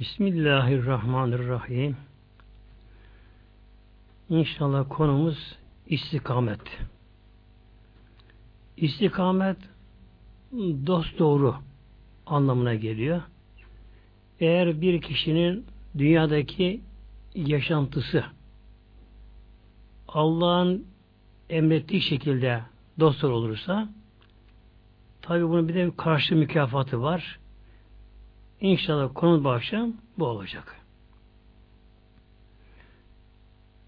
Bismillahirrahmanirrahim. İnşallah konumuz istikamet. İstikamet dost doğru anlamına geliyor. Eğer bir kişinin dünyadaki yaşantısı Allah'ın emrettiği şekilde dost olursa tabi bunun bir de karşı mükafatı var. İnşallah konu başım bu olacak.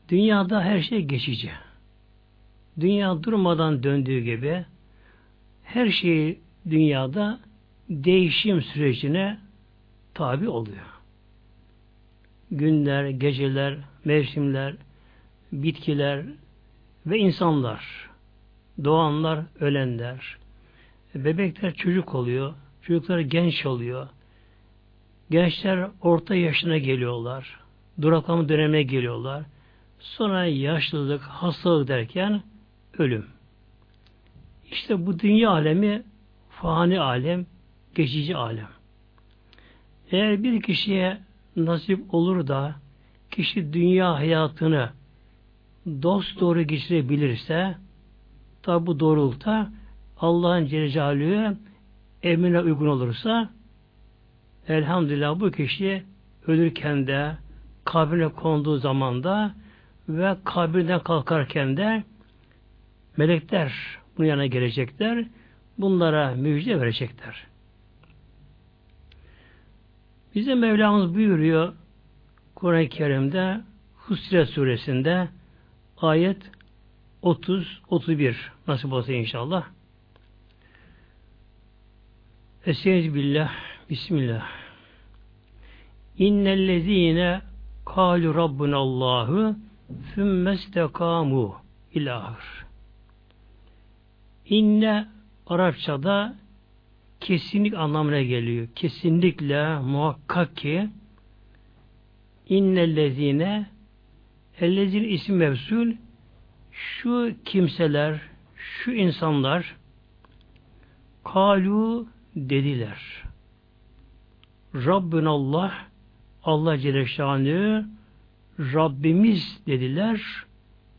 Dünyada her şey geçici. Dünya durmadan döndüğü gibi her şey dünyada değişim sürecine tabi oluyor. Günler, geceler, mevsimler, bitkiler ve insanlar, doğanlar, ölenler, bebekler çocuk oluyor, çocuklar genç oluyor, gençler orta yaşına geliyorlar, duraklama dönemine geliyorlar, sonra yaşlılık, hastalık derken ölüm. İşte bu dünya alemi fani alem, geçici alem. Eğer bir kişiye nasip olur da kişi dünya hayatını dost doğru geçirebilirse tabi bu doğrultuda Allah'ın Celle emrine uygun olursa elhamdülillah bu kişi ölürken de kabrine konduğu zamanda ve kabirden kalkarken de melekler bunun yanına gelecekler. Bunlara müjde verecekler. Bize Mevlamız buyuruyor Kur'an-ı Kerim'de Hussiret suresinde ayet 30-31 nasip olsa inşallah. Estaizu billah Bismillah İnnellezine kalu Rabbunallahu fümmestekamu ilahır. İnne Arapçada kesinlik anlamına geliyor. Kesinlikle muhakkak ki innellezine ellezine isim mevsul şu kimseler, şu insanlar kalu dediler. Rabbin Allah Allah Celle Şanı Rabbimiz dediler.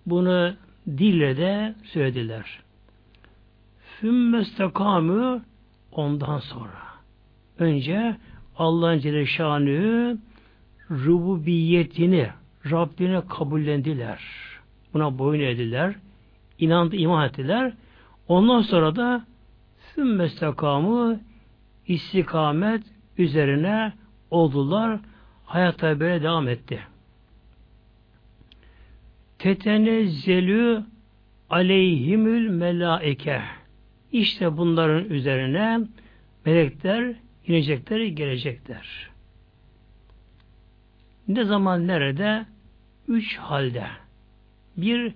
Bunu dille de söylediler. Fümmestekamü ondan sonra. Önce Allah'ın Celle Şanı rububiyetini Rabbine kabullendiler. Buna boyun ediler. inandı, iman ettiler. Ondan sonra da sümmestekamı istikamet üzerine oldular. Hayata böyle devam etti. Tetenezzelü aleyhimül melaike işte bunların üzerine melekler inecekler, gelecekler. Ne zaman nerede? Üç halde. Bir,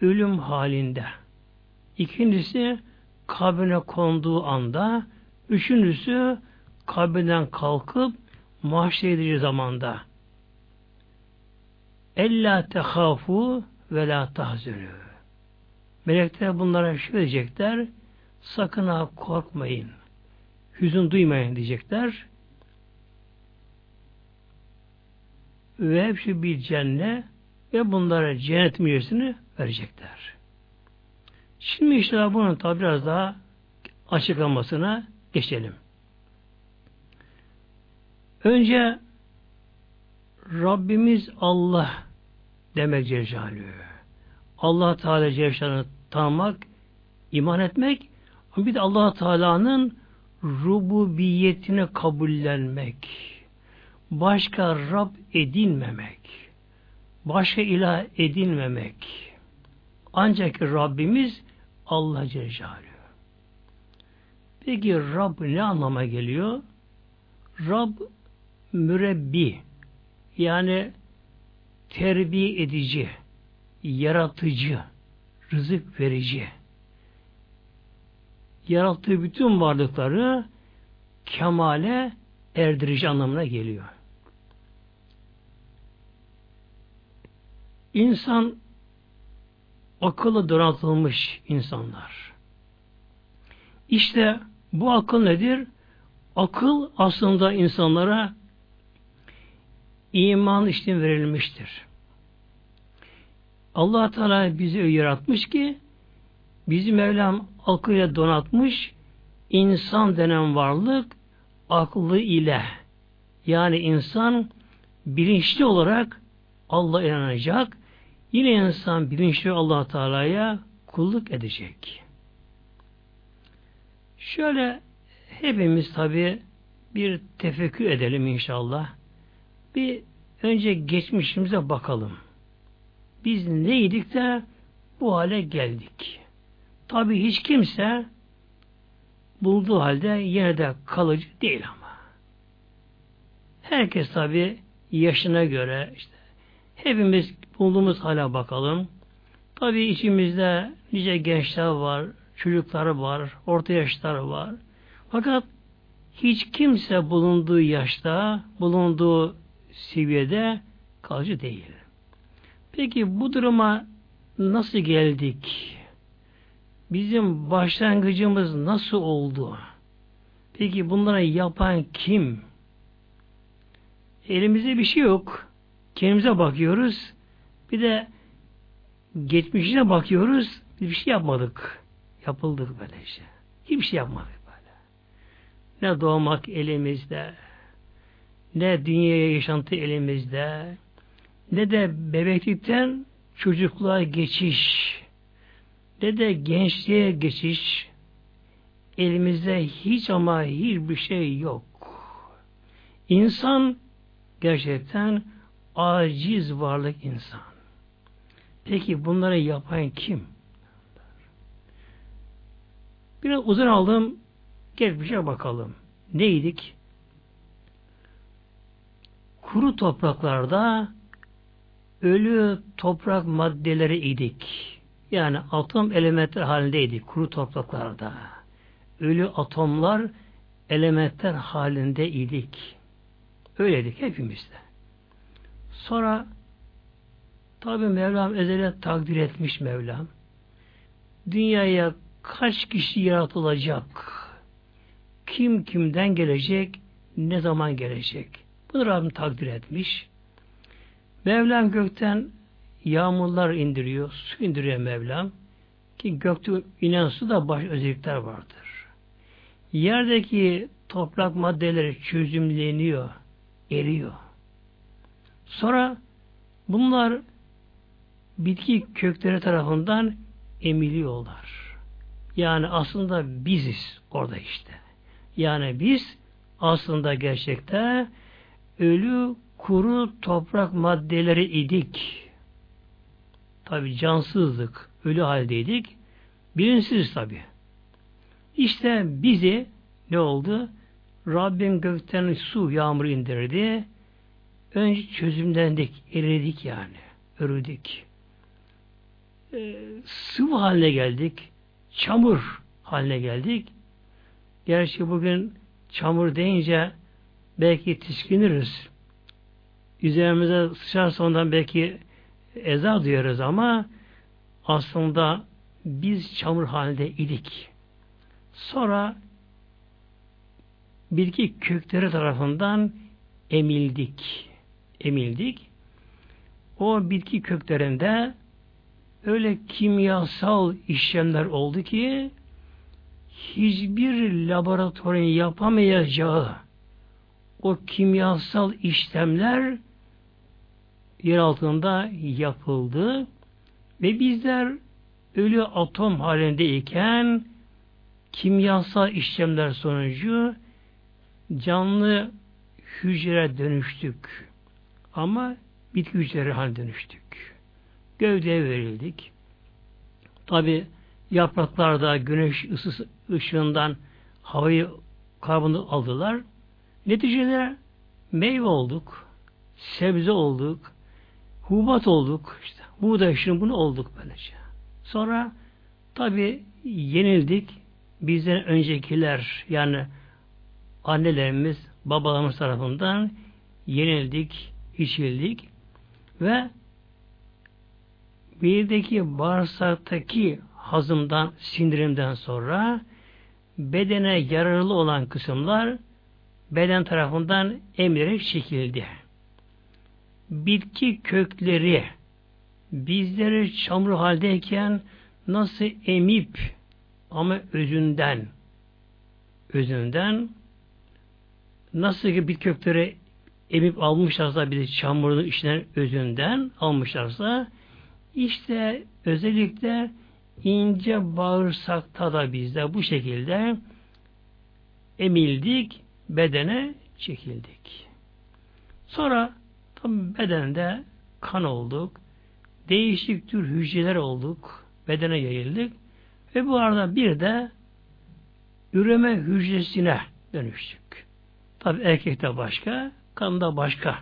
ölüm halinde. İkincisi, kabrine konduğu anda. Üçüncüsü, kabrinden kalkıp mahşer edici zamanda. Ella tehafu ve la tahzünü. Melekler bunlara şöyle diyecekler. Sakın ha korkmayın. Hüzün duymayın diyecekler. Ve hepsi bir cennet ve bunlara cennet müjdesini verecekler. Şimdi işte bunun tabi biraz daha açıklamasına geçelim. Önce Rabbimiz Allah demek Celle Allah Teala Celle tanımak, iman etmek bir de allah Teala'nın rububiyetini kabullenmek. Başka Rab edinmemek. Başka ilah edinmemek. Ancak Rabbimiz Allah Celle Peki Rab ne anlama geliyor? Rab mürebbi yani terbiye edici, yaratıcı, rızık verici yarattığı bütün varlıkları kemale erdirici anlamına geliyor. İnsan akıllı donatılmış insanlar. İşte bu akıl nedir? Akıl aslında insanlara iman için verilmiştir. allah Teala bizi yaratmış ki bizi Mevlam akıyla donatmış insan denen varlık aklı ile yani insan bilinçli olarak Allah inanacak yine insan bilinçli allah Teala'ya kulluk edecek. Şöyle hepimiz tabi bir tefekkür edelim inşallah. Bir önce geçmişimize bakalım. Biz neydik de bu hale geldik. Tabi hiç kimse bulduğu halde yine de kalıcı değil ama. Herkes tabi yaşına göre işte hepimiz bulduğumuz hale bakalım. Tabi içimizde nice gençler var, çocuklar var, orta yaşlar var. Fakat hiç kimse bulunduğu yaşta, bulunduğu seviyede kalıcı değil. Peki bu duruma nasıl geldik? Bizim başlangıcımız nasıl oldu? Peki bunlara yapan kim? Elimizde bir şey yok. Kendimize bakıyoruz. Bir de geçmişine bakıyoruz. Bir şey yapmadık. Yapıldık böyle şey. Hiçbir şey yapmadık böyle. Ne doğmak elimizde, ne dünyaya yaşantı elimizde, ne de bebeklikten çocukluğa geçiş, ne de gençliğe geçiş, elimizde hiç ama hiçbir şey yok. İnsan gerçekten aciz varlık insan. Peki bunları yapan kim? Biraz uzun aldım. Geçmişe bakalım. Neydik? Kuru topraklarda ölü toprak maddeleri idik. Yani atom elementler halindeydik kuru topraklarda. Ölü atomlar elementler halinde idik. Öyleydik hepimizde. Sonra tabi Mevlam ezele takdir etmiş Mevlam. Dünyaya kaç kişi yaratılacak? Kim kimden gelecek? Ne zaman gelecek? Bunu Rabbim takdir etmiş. Mevlam gökten yağmurlar indiriyor, su indiriyor Mevlam. Ki gökte inen su da baş özellikler vardır. Yerdeki toprak maddeleri çözümleniyor, eriyor. Sonra bunlar bitki kökleri tarafından emiliyorlar. Yani aslında biziz orada işte. Yani biz aslında gerçekte ölü kuru toprak maddeleri idik. Tabi cansızlık, ölü haldeydik. Bilinçsiz tabi. İşte bizi ne oldu? Rabbim gökten su yağmur indirdi. Önce çözümlendik, eridik yani. Örüdük. Ee, sıvı haline geldik çamur haline geldik. Gerçi bugün çamur deyince belki tiskiniriz. Üzerimize sıçarsa ondan belki eza duyarız ama aslında biz çamur halinde idik. Sonra bitki kökleri tarafından emildik. Emildik. O bitki köklerinde öyle kimyasal işlemler oldu ki hiçbir laboratuvarın yapamayacağı o kimyasal işlemler yer altında yapıldı ve bizler ölü atom halindeyken kimyasal işlemler sonucu canlı hücre dönüştük. Ama bitki hücreleri haline dönüştük gövdeye verildik. Tabi yapraklarda güneş ısı, ışığından havayı karbonu aldılar. Neticede meyve olduk, sebze olduk, hubat olduk, işte buğday şunu bunu olduk böylece. Sonra tabi yenildik. Bizden öncekiler yani annelerimiz, babalarımız tarafından yenildik, içildik ve mirdeki bağırsaktaki hazımdan, sindirimden sonra bedene yararlı olan kısımlar beden tarafından emrederek çekildi. bitki kökleri bizleri çamur haldeyken nasıl emip ama özünden özünden nasıl ki bitki kökleri emip almışlarsa bizi çamurun içinden özünden almışlarsa işte özellikle ince bağırsakta da bizde bu şekilde emildik, bedene çekildik. Sonra tam bedende kan olduk, değişik tür hücreler olduk, bedene yayıldık ve bu arada bir de üreme hücresine dönüştük. Tabi erkekte başka, kanda başka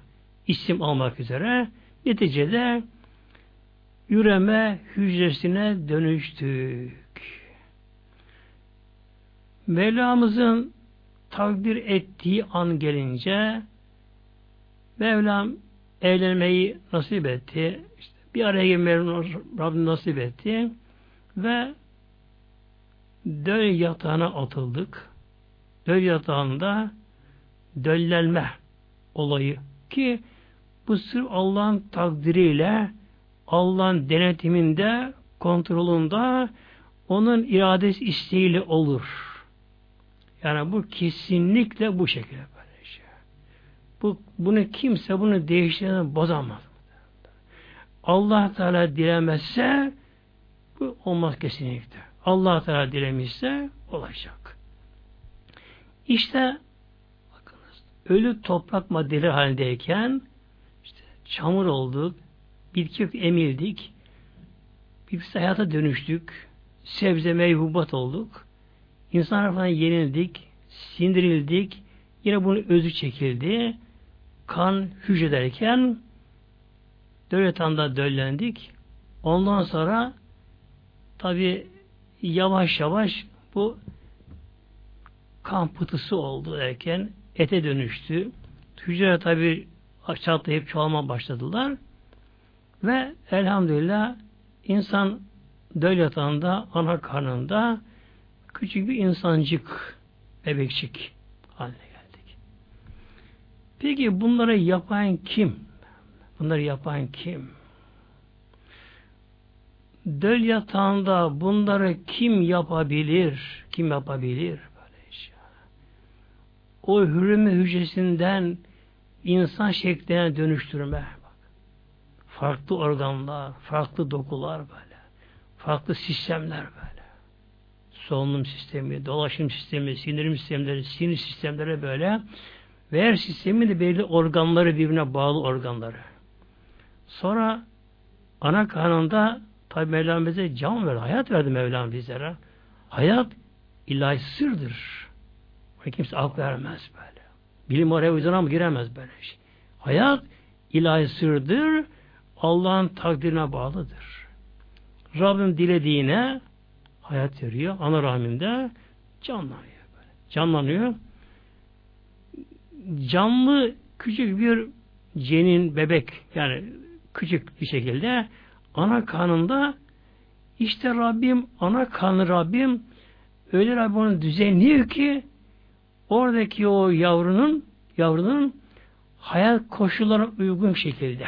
isim almak üzere neticede üreme hücresine dönüştük. Mevlamızın takdir ettiği an gelince Mevlam evlenmeyi nasip etti. İşte bir araya girmeyi Rabbim nasip etti. Ve döl yatağına atıldık. Döl yatağında döllenme olayı ki bu sırf Allah'ın takdiriyle Allah'ın denetiminde kontrolünde onun iradesi isteğiyle olur. Yani bu kesinlikle bu şekilde böyle. Bu, bunu kimse bunu değiştirmeden bozamaz. Allah Teala dilemezse bu olmaz kesinlikle. Allah Teala dilemişse olacak. İşte bakınız ölü toprak maddeleri halindeyken işte çamur olduk, bitki emildik, bir hayata dönüştük, sebze meyhubat olduk, İnsanlar falan yenildik, sindirildik, yine bunun özü çekildi. Kan hücrederken dölletanda döllendik. Ondan sonra tabi yavaş yavaş bu kan pıtısı oldu derken ete dönüştü. Hücreler tabi çatlayıp çoğalma başladılar. Ve elhamdülillah insan döl yatağında, ana karnında Küçük bir insancık, bebekçik haline geldik. Peki bunları yapan kim? Bunları yapan kim? Döl yatağında bunları kim yapabilir? Kim yapabilir? Böyle şey. O hürreme hücresinden insan şekline dönüştürme. Bak. Farklı organlar, farklı dokular böyle. Farklı sistemler böyle solunum sistemi, dolaşım sistemi, sindirim sistemleri, sinir sistemleri böyle ve her sistemin de belli organları birbirine bağlı organları. Sonra ana karnında tabi Mevlam bize can verdi, hayat verdi Mevlam bizlere. Hayat ilahi sırdır. Bunu kimse akıl vermez böyle. Bilim oraya uyduna mı giremez böyle şey. Hayat ilahi sırdır, Allah'ın takdirine bağlıdır. Rabbim dilediğine hayat veriyor. Ana rahminde canlanıyor. Böyle. Canlanıyor. Canlı küçük bir cenin bebek yani küçük bir şekilde ana kanında işte Rabbim ana kanı Rabbim öyle Rabbim onu düzenliyor ki oradaki o yavrunun yavrunun hayat koşullarına uygun şekilde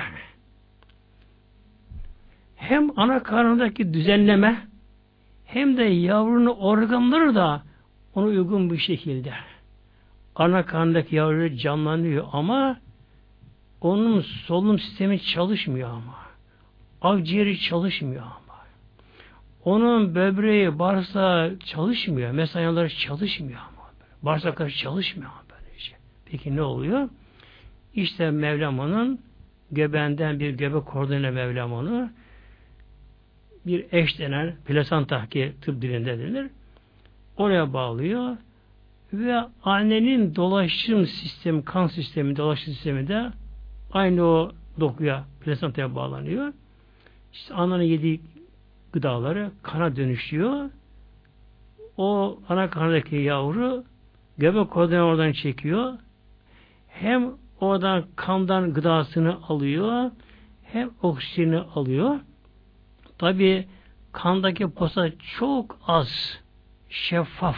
hem ana karnındaki düzenleme hem de yavrunun organları da ona uygun bir şekilde. Ana karnındaki yavru canlanıyor ama onun solunum sistemi çalışmıyor ama. Akciğeri çalışmıyor ama. Onun böbreği, bağırsağı çalışmıyor. Mesanyaları çalışmıyor ama. Bağırsakları çalışmıyor ama böylece. Peki ne oluyor? İşte Mevlam onun göbeğinden bir göbek kordonuyla Mevlam onu bir eş denen plasanta ki tıp dilinde denir. Oraya bağlıyor ve annenin dolaşım sistemi, kan sistemi, dolaşım sistemi de aynı o dokuya, plasantaya bağlanıyor. İşte ananın yediği gıdaları kana dönüşüyor. O ana karnındaki yavru göbek kodunu oradan çekiyor. Hem oradan kandan gıdasını alıyor hem oksijeni alıyor. Tabi kandaki posa çok az şeffaf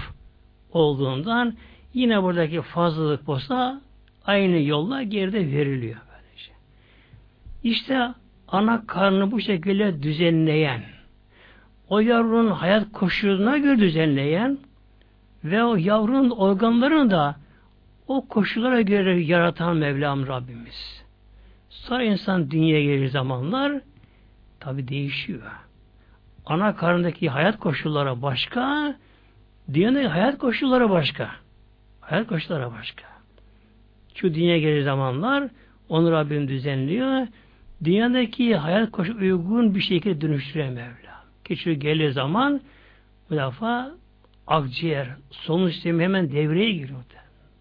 olduğundan yine buradaki fazlalık posa aynı yolla geride veriliyor. Böylece. İşte ana karnını bu şekilde düzenleyen, o yavrunun hayat koşuluna göre düzenleyen ve o yavrunun organlarını da o koşullara göre yaratan Mevlam Rabbimiz. Sonra insan dünyaya gelir zamanlar tabi değişiyor. Ana karnındaki hayat koşulları başka, dünyadaki hayat koşulları başka. Hayat koşulları başka. Şu dünyaya gelir zamanlar onu Rabbim düzenliyor. Dünyadaki hayat koşu uygun bir şekilde dönüştürüyor Mevla. Geçiyor gelir zaman bu defa akciğer, solunum sistemi hemen devreye giriyor.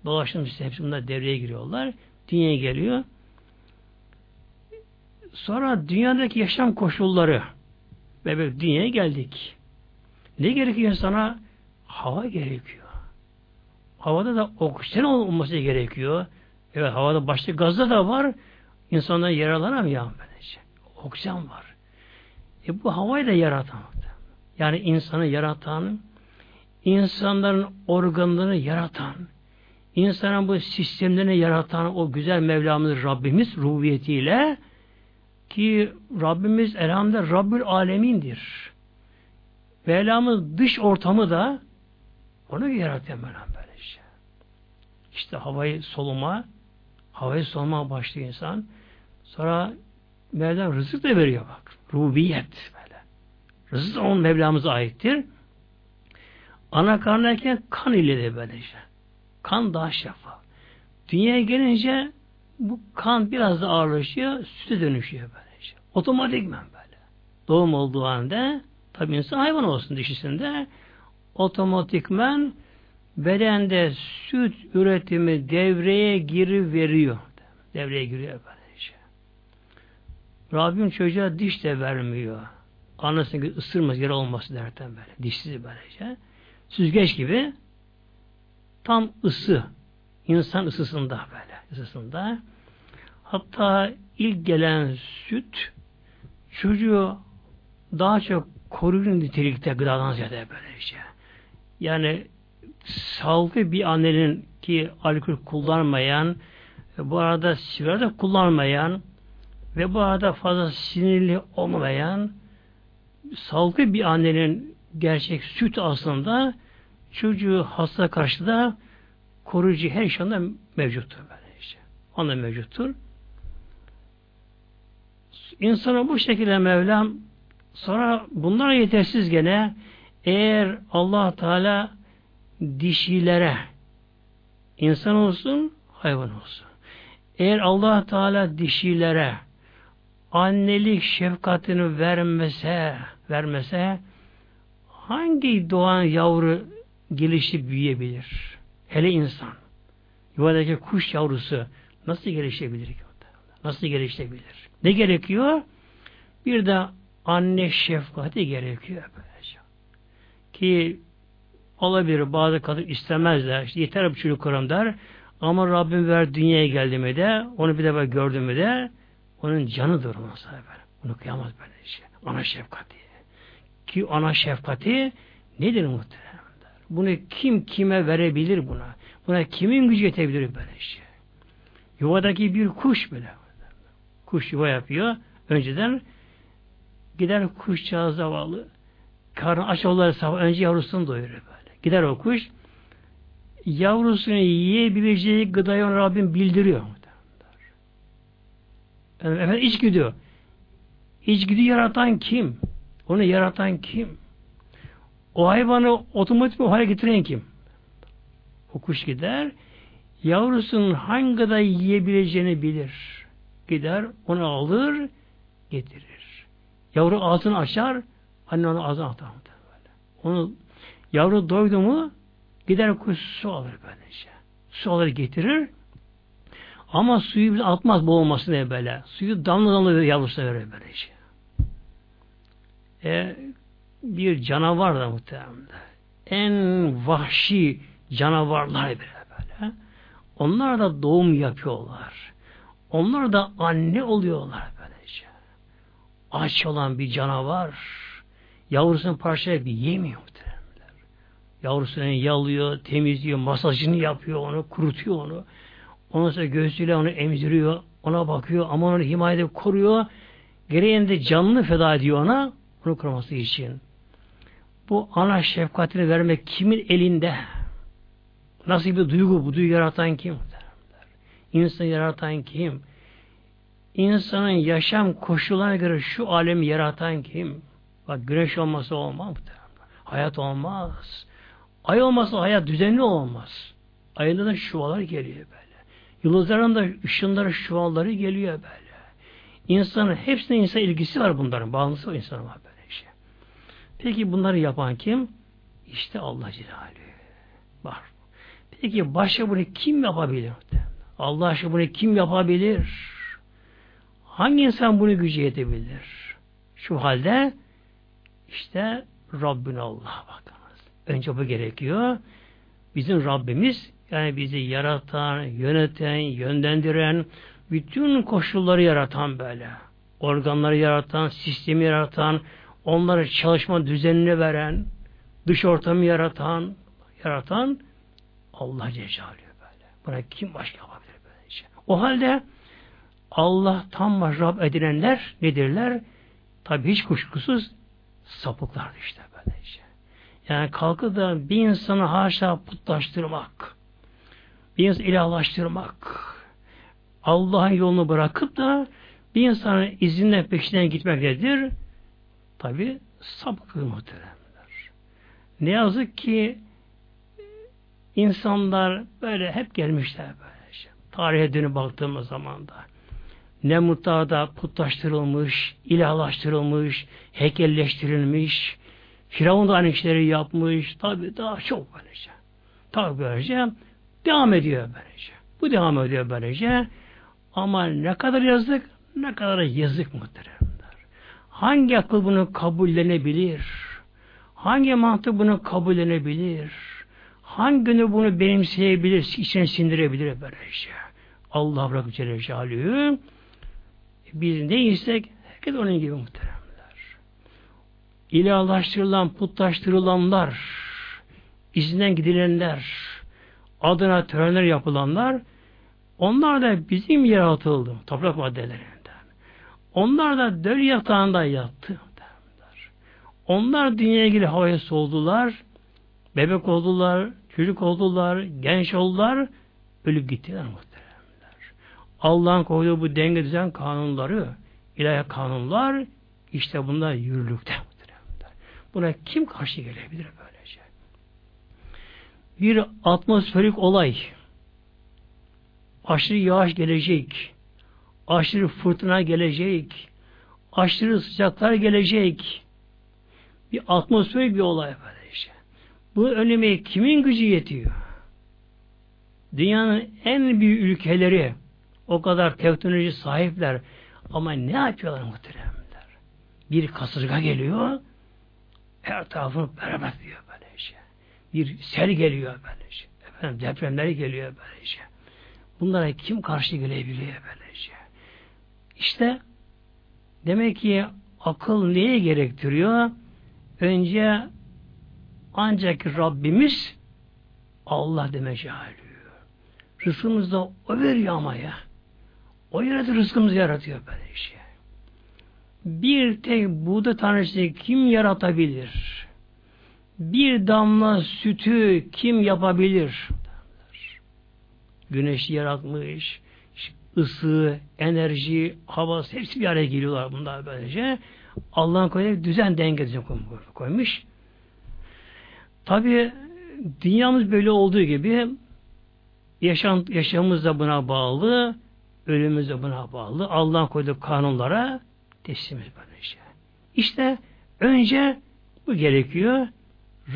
Dolaşım sistemi hepsi bunlar devreye giriyorlar. Dünyaya geliyor. Sonra dünyadaki yaşam koşulları ve dünyaya geldik. Ne gerekiyor insana? Hava gerekiyor. Havada da oksijen olması gerekiyor. Evet havada başka gazda da var. İnsanlar yaralanamıyor böylece. Oksijen var. E bu havayı da yaratan. Yani insanı yaratan, insanların organlarını yaratan, insanın bu sistemlerini yaratan o güzel Mevlamız Rabbimiz rububiyetiyle ki Rabbimiz elhamdülillah Rabbül Alemindir. Mevlamız dış ortamı da onu yaratıyor Mevlam böylece. İşte havayı soluma, havayı soluma başlıyor insan. Sonra Mevlam rızık da veriyor bak. Rububiyet böyle. Rızık da onun Mevlamıza aittir. Ana karnındayken kan ile de böylece. Kan daha şeffaf. Dünyaya gelince bu kan biraz da ağırlaşıyor, süte dönüşüyor böylece. Otomatikmen böyle. Doğum olduğu anda tabi insan hayvan olsun dişisinde otomatikmen bedende süt üretimi devreye giri veriyor. Devreye giriyor böylece. Rabbim çocuğa diş de vermiyor. Anasını ısırmaz, yara olması derken böyle. Dişsiz böylece. Süzgeç gibi tam ısı. insan ısısında böyle. ısısında. Hatta ilk gelen süt çocuğu daha çok koruyucu nitelikte gıdadan ziyade böylece. Yani sağlıklı bir annenin ki alkol kullanmayan, bu arada sigara da kullanmayan ve bu arada fazla sinirli olmayan sağlıklı bir annenin gerçek süt aslında çocuğu hasta karşı da koruyucu her şey onda mevcuttur. Böylece. Onda mevcuttur. İnsana bu şekilde Mevlam sonra bunlar yetersiz gene eğer allah Teala dişilere insan olsun hayvan olsun. Eğer allah Teala dişilere annelik şefkatini vermese vermese hangi doğan yavru gelişip büyüyebilir? Hele insan. Yuvadaki kuş yavrusu nasıl gelişebilir ki? Nasıl gelişebilir? Ne gerekiyor? Bir de anne şefkati gerekiyor böylece. Ki olabilir bazı kadın istemezler. İşte yeter bu çocuk kuram der. Ama Rabbim ver dünyaya geldi mi de onu bir defa gördü mü de onun canıdır ona sahip. Onu kıyamaz böylece. Ana şefkati. Ki ana şefkati nedir muhtemelen? Bunu kim kime verebilir buna? Buna kimin gücü yetebilir böyle şey? Yuvadaki bir kuş bile. Kuş yuva yapıyor. Önceden gider kuşçağız zavallı. Karnı aç olar sabah önce yavrusunu doyurur böyle. Gider o kuş yavrusunu yiyebileceği gıdayı ona Rabbim bildiriyor. Yani efendim içgüdü. İçgüdü yaratan kim? Onu yaratan kim? O hayvanı otomatik o hale getiren kim? O kuş gider, yavrusunun hangi kadar yiyebileceğini bilir. Gider, onu alır, getirir. Yavru ağzını açar, anne onu ağzına atar. Onu yavru doydu mu gider kuş su alır böylece. Su alır getirir. Ama suyu bile atmaz boğulmasın diye böyle. Suyu damla damla yavrusuna verir böylece. E, bir canavar da muhtemelen. En vahşi canavarlar bile böyle. Onlar da doğum yapıyorlar. Onlar da anne oluyorlar böylece. Aç olan bir canavar yavrusunu parçalayıp yemiyor muhtemelen. Yavrusunu yalıyor, temizliyor, masajını yapıyor onu, kurutuyor onu. Ondan sonra göğsüyle onu emziriyor, ona bakıyor ama onu himayede koruyor. Gereğinde canını feda ediyor ona, onu koruması için. Bu ana şefkatini vermek kimin elinde? Nasıl bir duygu? Bu duygu yaratan kim? İnsanı yaratan kim? İnsanın yaşam koşullarına göre şu alemi yaratan kim? Bak güneş olmasa olmaz. Hayat olmaz. Ay olmasa hayat düzenli olmaz. Ayında da şuvalar geliyor böyle. Yıldızların da ışınları şuvalları geliyor böyle. İnsanın hepsine insan ilgisi var bunların. Bağlantısı var insana var böyle şey. Peki bunları yapan kim? İşte Allah Celaluhu. Var. Peki başka bunu kim yapabilir? Allah aşkına bunu kim yapabilir? Hangi insan bunu gücü yetebilir? Şu halde işte Rabbin Allah bakınız. Önce bu gerekiyor. Bizim Rabbimiz yani bizi yaratan, yöneten, yönlendiren, bütün koşulları yaratan böyle. Organları yaratan, sistemi yaratan, onları çalışma düzenini veren, dış ortamı yaratan, yaratan Allah Celle böyle. Buna kim başka yapabilir? O halde Allah tam Rab edilenler nedirler? Tabi hiç kuşkusuz sapıklar işte böyle şey. Yani kalkıp da bir insanı haşa putlaştırmak, bir insanı ilahlaştırmak, Allah'ın yolunu bırakıp da bir insanın izinden peşinden gitmek nedir? Tabi sapık muhteremler. Ne yazık ki insanlar böyle hep gelmişler böyle. Tarihe dönüp baktığımız zaman da ne mutlaka putlaştırılmış, ilahlaştırılmış, heykelleştirilmiş, Firavun da aynı işleri yapmış, tabi daha çok böylece. Tabi böylece devam ediyor böylece. Bu devam ediyor böylece. Ama ne kadar yazık, ne kadar yazık muhteremler. Hangi akıl bunu kabullenebilir? Hangi mantık bunu kabullenebilir? Hangi günü bunu benimseyebilir, içine sindirebilir böylece? Allah bırakıp Celle Celaluhu biz ne istek herkes onun gibi muhteremler. İlahlaştırılan, putlaştırılanlar, izinden gidilenler, adına törenler yapılanlar, onlar da bizim yaratıldı toprak maddelerinden. Onlar da döl yatağında yattı. Onlar dünyaya ilgili havaya soldular, bebek oldular, çocuk oldular, genç oldular, ölüp gittiler muhteremler. Allah'ın koyduğu bu denge düzen kanunları, ilahi kanunlar, işte bunlar yürürlükte. Buna kim karşı gelebilir böylece? Bir atmosferik olay, aşırı yağış gelecek, aşırı fırtına gelecek, aşırı sıcaklar gelecek, bir atmosferik bir olay böyle işte. Bu önleme kimin gücü yetiyor? Dünyanın en büyük ülkeleri o kadar teknoloji sahipler ama ne yapıyorlar muhteremler? Bir kasırga geliyor her tarafını beraber diyor böyle şey. Bir sel geliyor böyle şey. Efendim depremler geliyor böyle şey. Bunlara kim karşı gelebiliyor böylece? İşte demek ki akıl neye gerektiriyor? Önce ancak Rabbimiz Allah deme cahiliyor. Rızkımız da o veriyor ama ya. O yaratır rızkımızı yaratıyor böyle şey. Bir tek buğda tanesi kim yaratabilir? Bir damla sütü kim yapabilir? Güneşi yaratmış, ısı, enerji, hava hepsi bir araya geliyorlar bunlar böylece. Allah'ın koyduğu düzen denge düzen koymuş. Tabi dünyamız böyle olduğu gibi yaşam, yaşamımız da buna bağlı, ölümümüz de buna bağlı. Allah'ın koyduğu kanunlara teslimiz böylece. İşte önce bu gerekiyor.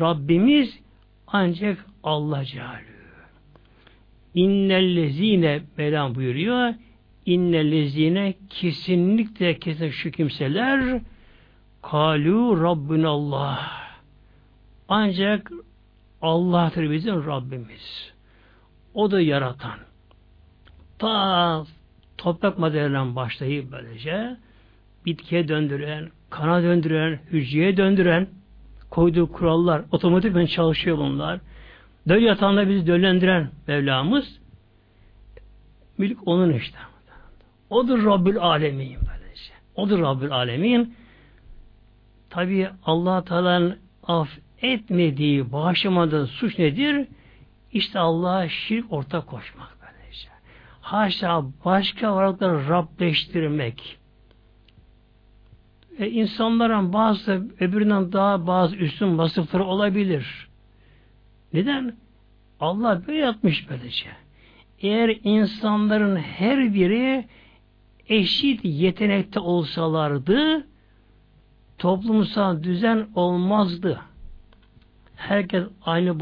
Rabbimiz ancak Allah Celaluhu. İnnellezine Mevlam buyuruyor. İnnellezine kesinlikle kesin şu kimseler kalu Allah. Ancak Allah'tır bizim Rabbimiz. O da yaratan. Ta toprak maddelerinden başlayıp böylece bitkiye döndüren, kana döndüren, hücreye döndüren koyduğu kurallar otomatikman çalışıyor bunlar. Döl yatağında bizi döllendiren Mevlamız Mülk onun işte. Odur Rabbül Alemin. Böylece. Odur Rabbül Alemin. Tabi allah Teala'nın af etmediği, bağışlamadığı suç nedir? İşte Allah'a şirk ortak koşmak. Haşa başka varlıkları Rableştirmek. E, insanların bazı öbüründen daha bazı üstün vasıfları olabilir. Neden? Allah böyle yapmış böylece. Eğer insanların her biri eşit yetenekte olsalardı toplumsal düzen olmazdı. Herkes aynı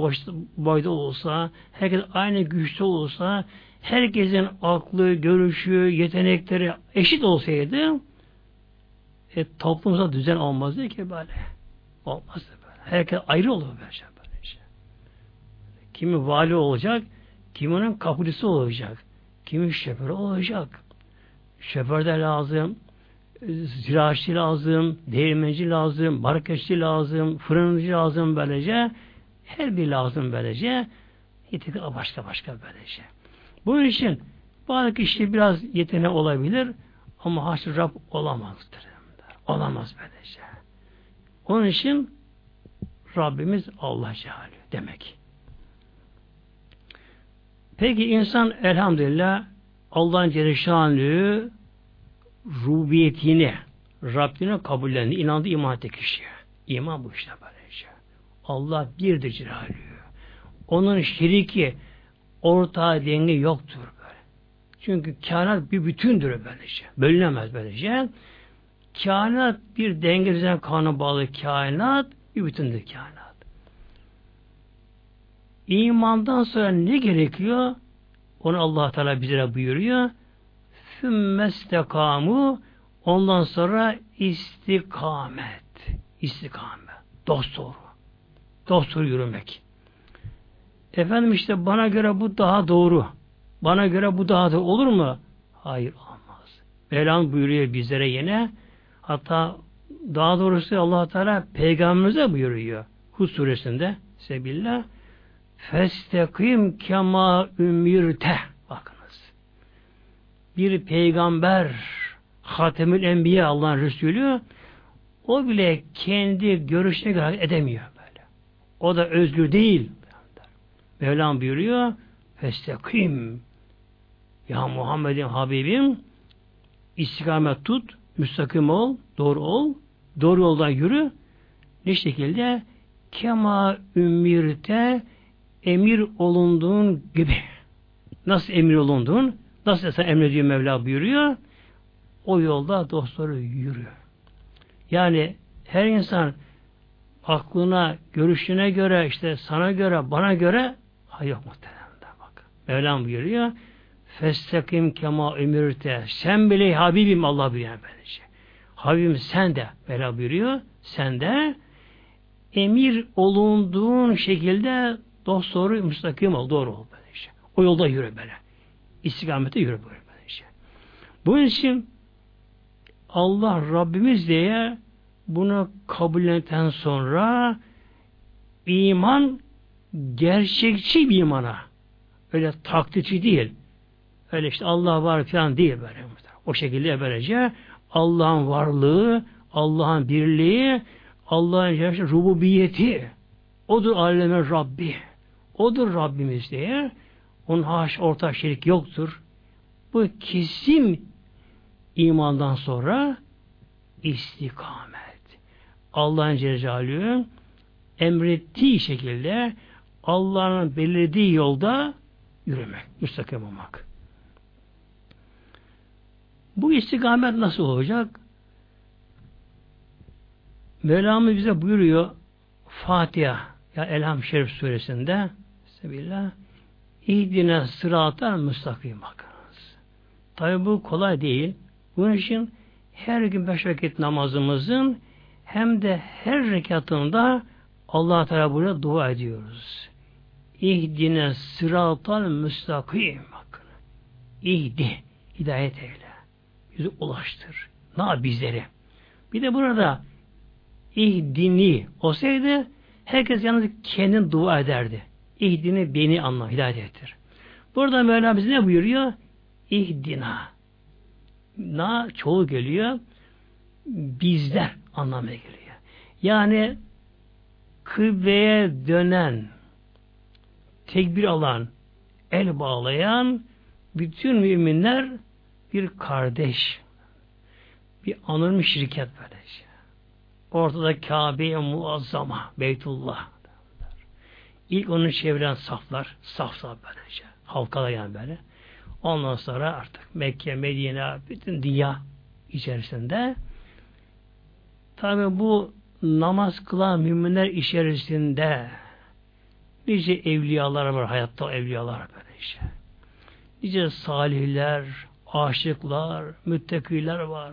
boyda olsa, herkes aynı güçte olsa, herkesin aklı, görüşü, yetenekleri eşit olsaydı e, toplumsal düzen olmazdı ki böyle. Olmazdı böyle. Herkes ayrı olur böyle şey. Şey. Kimi vali olacak, kiminin kapıcısı olacak, kimi şoförü olacak. Şoför de lazım, ziraatçı lazım, değirmenci lazım, marketçi lazım, fırıncı lazım böylece. Her bir lazım böylece. Yetenek başka başka böylece. Bunun için bazı kişi biraz yeteneği olabilir ama haşr Rab olamazdır. Olamaz böylece. Onun için Rabbimiz Allah Celle demek. Peki insan elhamdülillah Allah'ın Celle rubiyetini Rabbine kabullendi, inandı, iman etti kişi. İman bu işte böylece. Allah birdir Celaluhu. Onun şiriki ortağı denge yoktur böyle. Çünkü kainat bir bütündür böylece. Bölünemez böylece. Kainat bir denge düzen kanuna bağlı kainat bir bütündür kainat. İmandan sonra ne gerekiyor? Onu Allah Teala bize buyuruyor. Sümmestekamu ondan sonra istikamet. İstikamet. Dost doğru. Dost doğru yürümek. Efendim işte bana göre bu daha doğru. Bana göre bu daha da olur mu? Hayır olmaz. Mevlam buyuruyor bizlere yine. Hatta daha doğrusu allah Teala peygamberimize buyuruyor. Hud suresinde Sebillah Festekim kema ümirte bir peygamber Hatemül Enbiya Allah'ın Resulü o bile kendi görüşüne göre edemiyor böyle. O da özgür değil. Mevlam buyuruyor Festekim Ya Muhammed'in Habibim istikamet tut, müstakim ol, doğru ol, doğru yoldan yürü. Ne şekilde? Kema ümirte emir olunduğun gibi. Nasıl emir olunduğun? Nasıl sen emrediyor Mevla buyuruyor? O yolda dostları yürüyor. Yani her insan aklına, görüşüne göre, işte sana göre, bana göre hayır yok muhtemelen. Bak. Mevlam buyuruyor. Festekim kema emirte. Sen bile Habibim Allah buyuruyor böylece. Habibim sen de Mevla buyuruyor. Sen de emir olunduğun şekilde dost doğru müstakim ol, doğru ol böylece. O yolda yürü böyle istikamete yürü böyle işte. Bunun için Allah Rabbimiz diye bunu kabul sonra iman gerçekçi bir imana öyle taklitçi değil. Öyle işte Allah var falan değil böyle. O şekilde böylece Allah'ın varlığı Allah'ın birliği Allah'ın rububiyeti. Odur alemin Rabbi. Odur Rabbimiz diye. Onun haş ortak şerik yoktur. Bu kesin imandan sonra istikamet. Allah'ın Celle emrettiği şekilde Allah'ın belirlediği yolda yürümek, müstakim olmak. Bu istikamet nasıl olacak? Mevlamız bize buyuruyor Fatiha ya Elham Şerif suresinde Sebillah İhdine sıraten müstakim bakınız. Tabi bu kolay değil. Bunun için her gün beş vakit namazımızın hem de her rekatında allah Teala buraya dua ediyoruz. İhdine sıratal müstakim bakın. İhdi, hidayet eyle. Yüzü ulaştır. Na bizleri. Bir de burada ihdini olsaydı herkes yalnız kendin dua ederdi. İhdini beni anla, hidayet ettir. Burada Mevla ne buyuruyor? ihdina. Na çoğu geliyor. Bizler anlamına geliyor. Yani kıbleye dönen, tekbir alan, el bağlayan bütün müminler bir kardeş, bir anılmış şirket böylece. Ortada Kabe-i Muazzama, Beytullah. İlk onu çeviren saflar, saf saf böylece. Halkada yani böyle. Ondan sonra artık Mekke, Medine, bütün dünya içerisinde tabi bu namaz kılan müminler içerisinde nice evliyalar var, hayatta evliyalar böyle işte. Nice salihler, aşıklar, müttakiler var,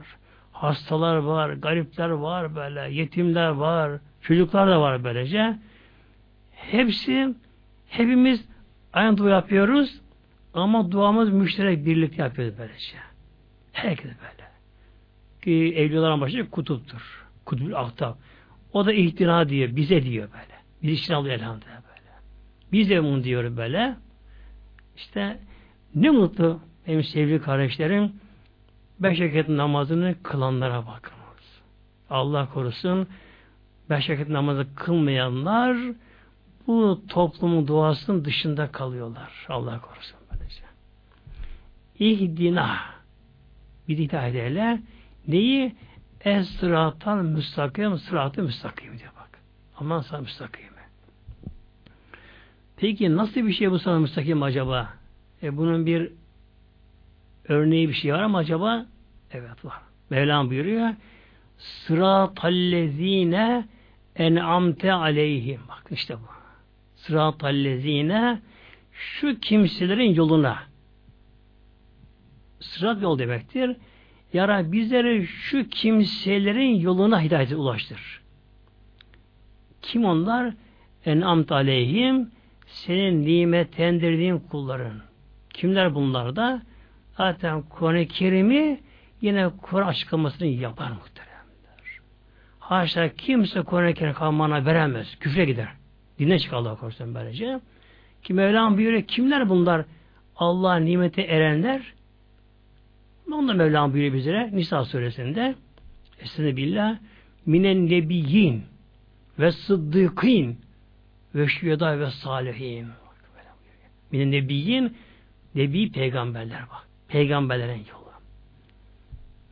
hastalar var, garipler var böyle, yetimler var, çocuklar da var böylece. Hepsi, hepimiz aynı dua yapıyoruz ama duamız müşterek birlikte yapıyoruz böylece. Herkes böyle. Ki evliyaların başı kutuptur. Kutbül Ahtap. O da ihtina diyor, bize diyor böyle. Biz için alıyor elhamdülillah. Biz de bunu diyor böyle. İşte ne mutlu benim sevgili kardeşlerim beş vakit namazını kılanlara bakınız. Allah korusun beş vakit namazı kılmayanlar bu toplumun duasının dışında kalıyorlar. Allah korusun böylece. İhdina bir hidayet eyle neyi? Es-sıratal müstakim, sıratı müstakim diyor bak. Aman sana müstakim. Peki nasıl bir şey bu sana müstakim acaba? E bunun bir örneği bir şey var mı acaba? Evet var. Mevlam buyuruyor. Sıratallezine en'amte aleyhim. Bak işte bu. Sıratallezine şu kimselerin yoluna. Sırat yol demektir. Yara bizleri şu kimselerin yoluna hidayete ulaştır. Kim onlar? En'amt aleyhim senin nimetlendirdiğin kulların. Kimler bunlar da? Zaten Kur'an-ı Kerim'i yine Kur'an açıklamasını yapar muhteremler. Haşa kimse Kur'an-ı Kerim kavmana veremez. Küfre gider. Dine çıkar Allah korusun böylece. Ki Mevlam buyuruyor kimler bunlar? Allah nimete erenler onu da Mevlam buyuruyor bizlere Nisa suresinde Estağfirullah billah minen nebiyyin ve sıddıkîn ve şühedâ ve salihin minen nebiyyin nebi peygamberler bak. Peygamberlerin yolu.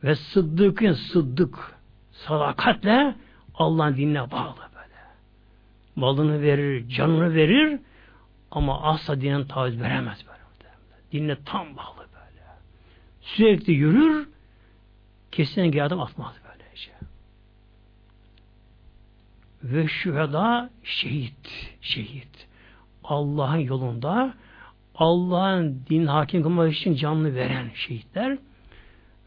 Ve sıddıkın sıddık sadakatle Allah'ın dinine bağlı böyle. Malını verir, canını verir ama asla dinin taviz veremez böyle. Dinle tam bağlı sürekli yürür, kesinlikle adım atmaz böylece. Ve şüheda şehit, şehit. Allah'ın yolunda Allah'ın din hakim kılmak için canlı veren şehitler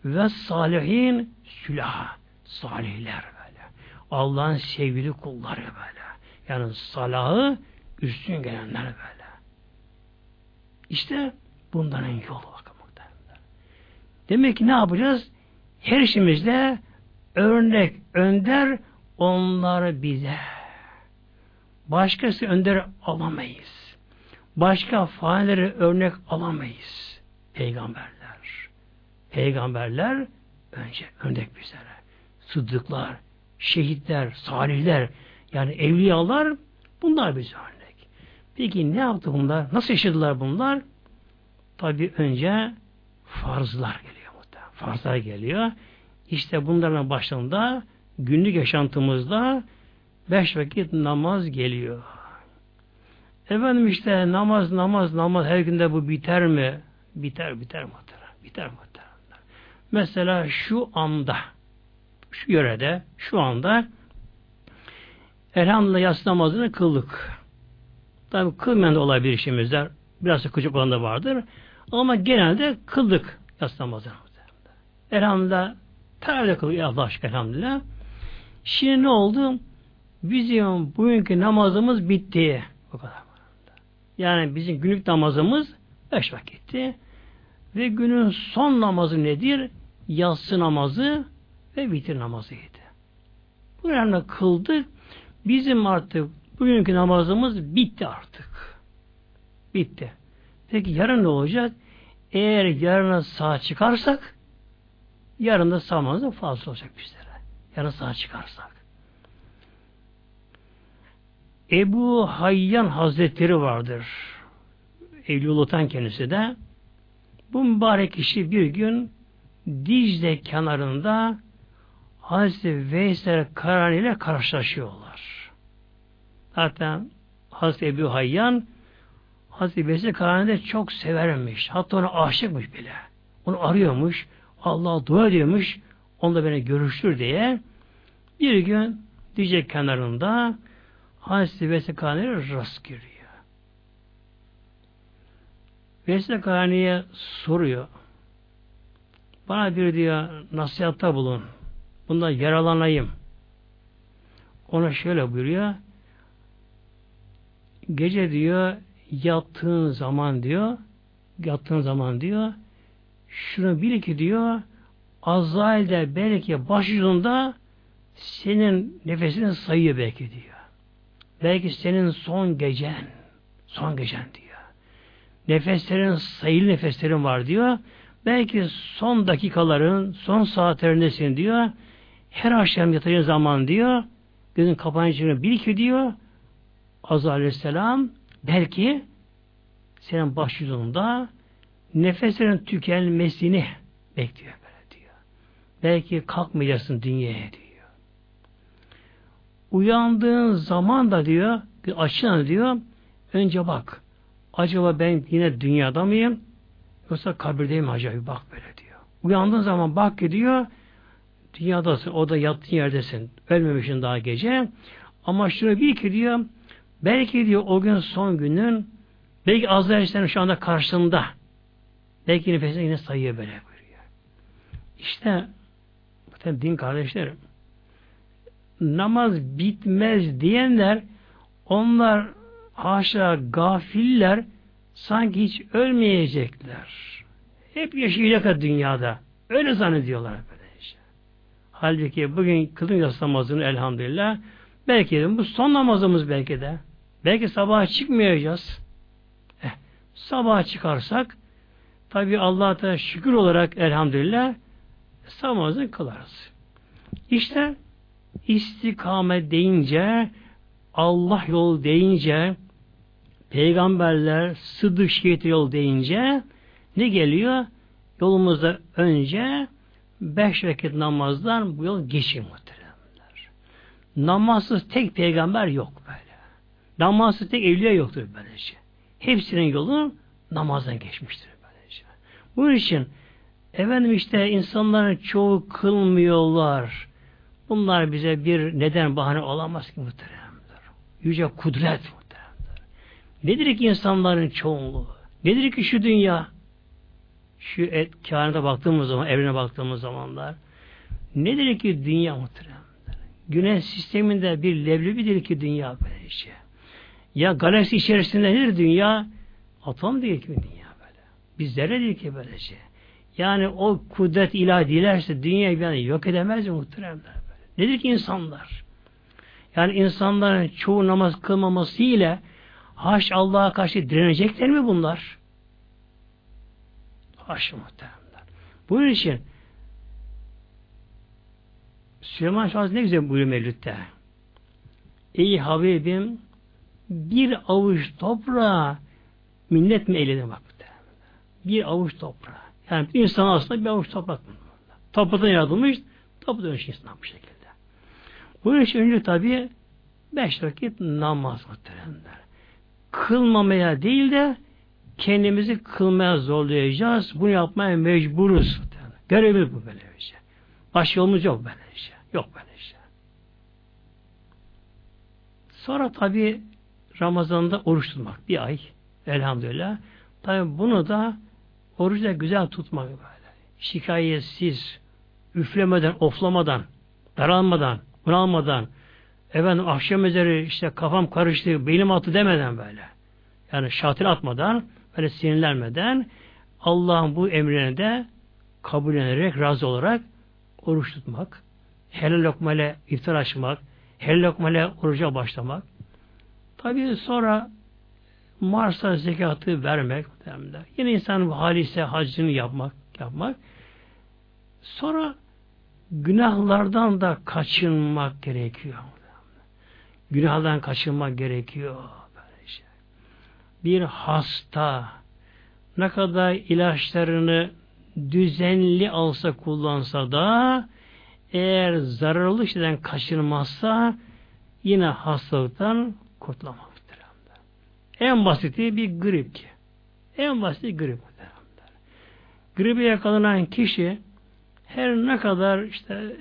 ve salihin sülah, salihler böyle. Allah'ın sevgili kulları böyle. Yani salahı üstün gelenler böyle. İşte bunların yolu. Demek ki ne yapacağız? Her işimizde örnek, önder onları bize. Başkası önder alamayız. Başka fanileri örnek alamayız. Peygamberler. Peygamberler önce örnek bizlere. Sıddıklar, şehitler, salihler, yani evliyalar bunlar bize örnek. Peki ne yaptı bunlar? Nasıl yaşadılar bunlar? Tabi önce farzlar geliyor farzlar geliyor. İşte bunların başında günlük yaşantımızda beş vakit namaz geliyor. Efendim işte namaz, namaz, namaz her günde bu biter mi? Biter, biter muhtemelen. Biter muhtemelen. Mesela şu anda, şu yörede, şu anda elhamdülillah yatsı namazını kıldık. Tabi kılmayan da olabilir işimizde. Biraz küçük olan da vardır. Ama genelde kıldık yatsı namazını. Elhamdülillah teravih kılıyor Allah aşkına elhamdülillah. Şimdi ne oldu? Bizim bugünkü namazımız bitti. Bu kadar. Yani bizim günlük namazımız beş vakitti. Ve günün son namazı nedir? Yatsı namazı ve bitir namazıydı. Bu nedenle kıldık. Bizim artık bugünkü namazımız bitti artık. Bitti. Peki yarın ne olacak? eğer yarına sağ çıkarsak yarın da sağmamız fazla olacak bizlere. Yarın sağ çıkarsak. Ebu Hayyan Hazretleri vardır. Evliyulutan kendisi de. Bu mübarek kişi bir gün Dicle kenarında Hazreti Veysel Karani ile karşılaşıyorlar. Zaten Hazreti Ebu Hayyan Hazreti Veysel Karani de çok severmiş. Hatta ona aşıkmış bile. Onu arıyormuş. Allah'a dua ediyormuş. Onunla beni görüştür diye. Bir gün Dicle kenarında Hazreti Veysel Karani'ye rast giriyor. Veysel Karani'ye soruyor. Bana bir diyor nasihatta bulun. Bunda yaralanayım. Ona şöyle buyuruyor. Gece diyor yattığın zaman diyor yattığın zaman diyor şunu bil ki diyor Azrail de belki başucunda senin nefesini sayıyor belki diyor. Belki senin son gecen son gecen diyor. Nefeslerin sayılı nefeslerin var diyor. Belki son dakikaların, son saatlerindesin diyor. Her akşam yatacağın zaman diyor, gözün kapanıcını bil ki diyor, Azza Aleyhisselam belki senin başucunda nefeslerin tükenmesini bekliyor. Belki kalkmayacaksın dünyaya diyor. Uyandığın zaman da diyor, açın diyor, önce bak, acaba ben yine dünyada mıyım? Yoksa kabirdeyim acaba bak böyle diyor. Uyandığın zaman bak ki diyor dünyadasın, o da yattığın yerdesin. Ölmemişsin daha gece. Ama şunu bil ki diyor belki diyor o gün son günün belki Azrail şu anda karşında. Belki nefesini yine sayıyor böyle buyuruyor. İşte bütün din kardeşlerim namaz bitmez diyenler onlar haşa gafiller sanki hiç ölmeyecekler. Hep yaşayacaklar dünyada. Öyle zannediyorlar böyle işte. Halbuki bugün kılın namazını elhamdülillah belki de bu son namazımız belki de. Belki sabaha çıkmayacağız. Eh, sabaha çıkarsak tabi Allah'a şükür olarak elhamdülillah sabah kılarız. İşte istikamet deyince Allah yol deyince peygamberler, sıddık şehit yol deyince ne geliyor? Yolumuzda önce beş vakit namazdan bu yol geçin muhteremler. Namazsız tek peygamber yok böyle. Namazsız tek evliya yoktur böylece. Hepsinin yolu namazdan geçmiştir böylece. Bunun için efendim işte insanların çoğu kılmıyorlar. Bunlar bize bir neden bahane olamaz ki muhteremler. Yüce kudret Nedir ki insanların çoğunluğu? Nedir ki şu dünya? Şu et, kainata baktığımız zaman, evrene baktığımız zamanlar nedir ki dünya muhteremler? Güneş sisteminde bir leblebidir ki dünya böyle şey. Ya galaksi içerisinde nedir dünya? Atom değil ki dünya böyle. Biz zerre değil ki böyle şey. Yani o kudret ilahi dilerse dünyayı yani yok edemez mi muhteremler. Nedir ki insanlar? Yani insanların çoğu namaz kılmaması ile Haş Allah'a karşı direnecekler mi bunlar? Haş muhteremler. Bunun için Süleyman Şahsı ne güzel buyuruyor Mevlüt'te. Ey Habibim bir avuç toprağa minnet mi eyledin bak bir avuç toprağa. Yani insan aslında bir avuç toprak. Topraktan yaratılmış, topraktan ölçü insan bu şekilde. Bunun için önce tabi beş vakit namaz muhteremler kılmamaya değil de kendimizi kılmaya zorlayacağız. Bunu yapmaya mecburuz. Görevimiz bu böyle bir şey. Başka yolumuz yok böyle bir şey. Yok böyle bir şey. Sonra tabi Ramazan'da oruç tutmak. Bir ay. Elhamdülillah. Tabi bunu da oruçta güzel tutmak böyle. Şikayetsiz, üflemeden, oflamadan, daralmadan, bunalmadan, efendim akşam üzeri işte kafam karıştı, belim attı demeden böyle. Yani şatil atmadan, böyle sinirlenmeden Allah'ın bu emrine de kabul ederek, razı olarak oruç tutmak, helal lokmayla iftar açmak, helal lokmayla oruca başlamak. Tabi sonra Mars'a zekatı vermek. Yine insanın hali ise hacını yapmak. yapmak. Sonra günahlardan da kaçınmak gerekiyor. Günahdan kaçınmak gerekiyor. Böylece. Bir hasta ne kadar ilaçlarını düzenli alsa kullansa da eğer zararlı şeyden kaçınmazsa yine hastalıktan kurtulamaktır. En basiti bir grip. En basiti grip. Gribe yakalanan kişi her ne kadar işte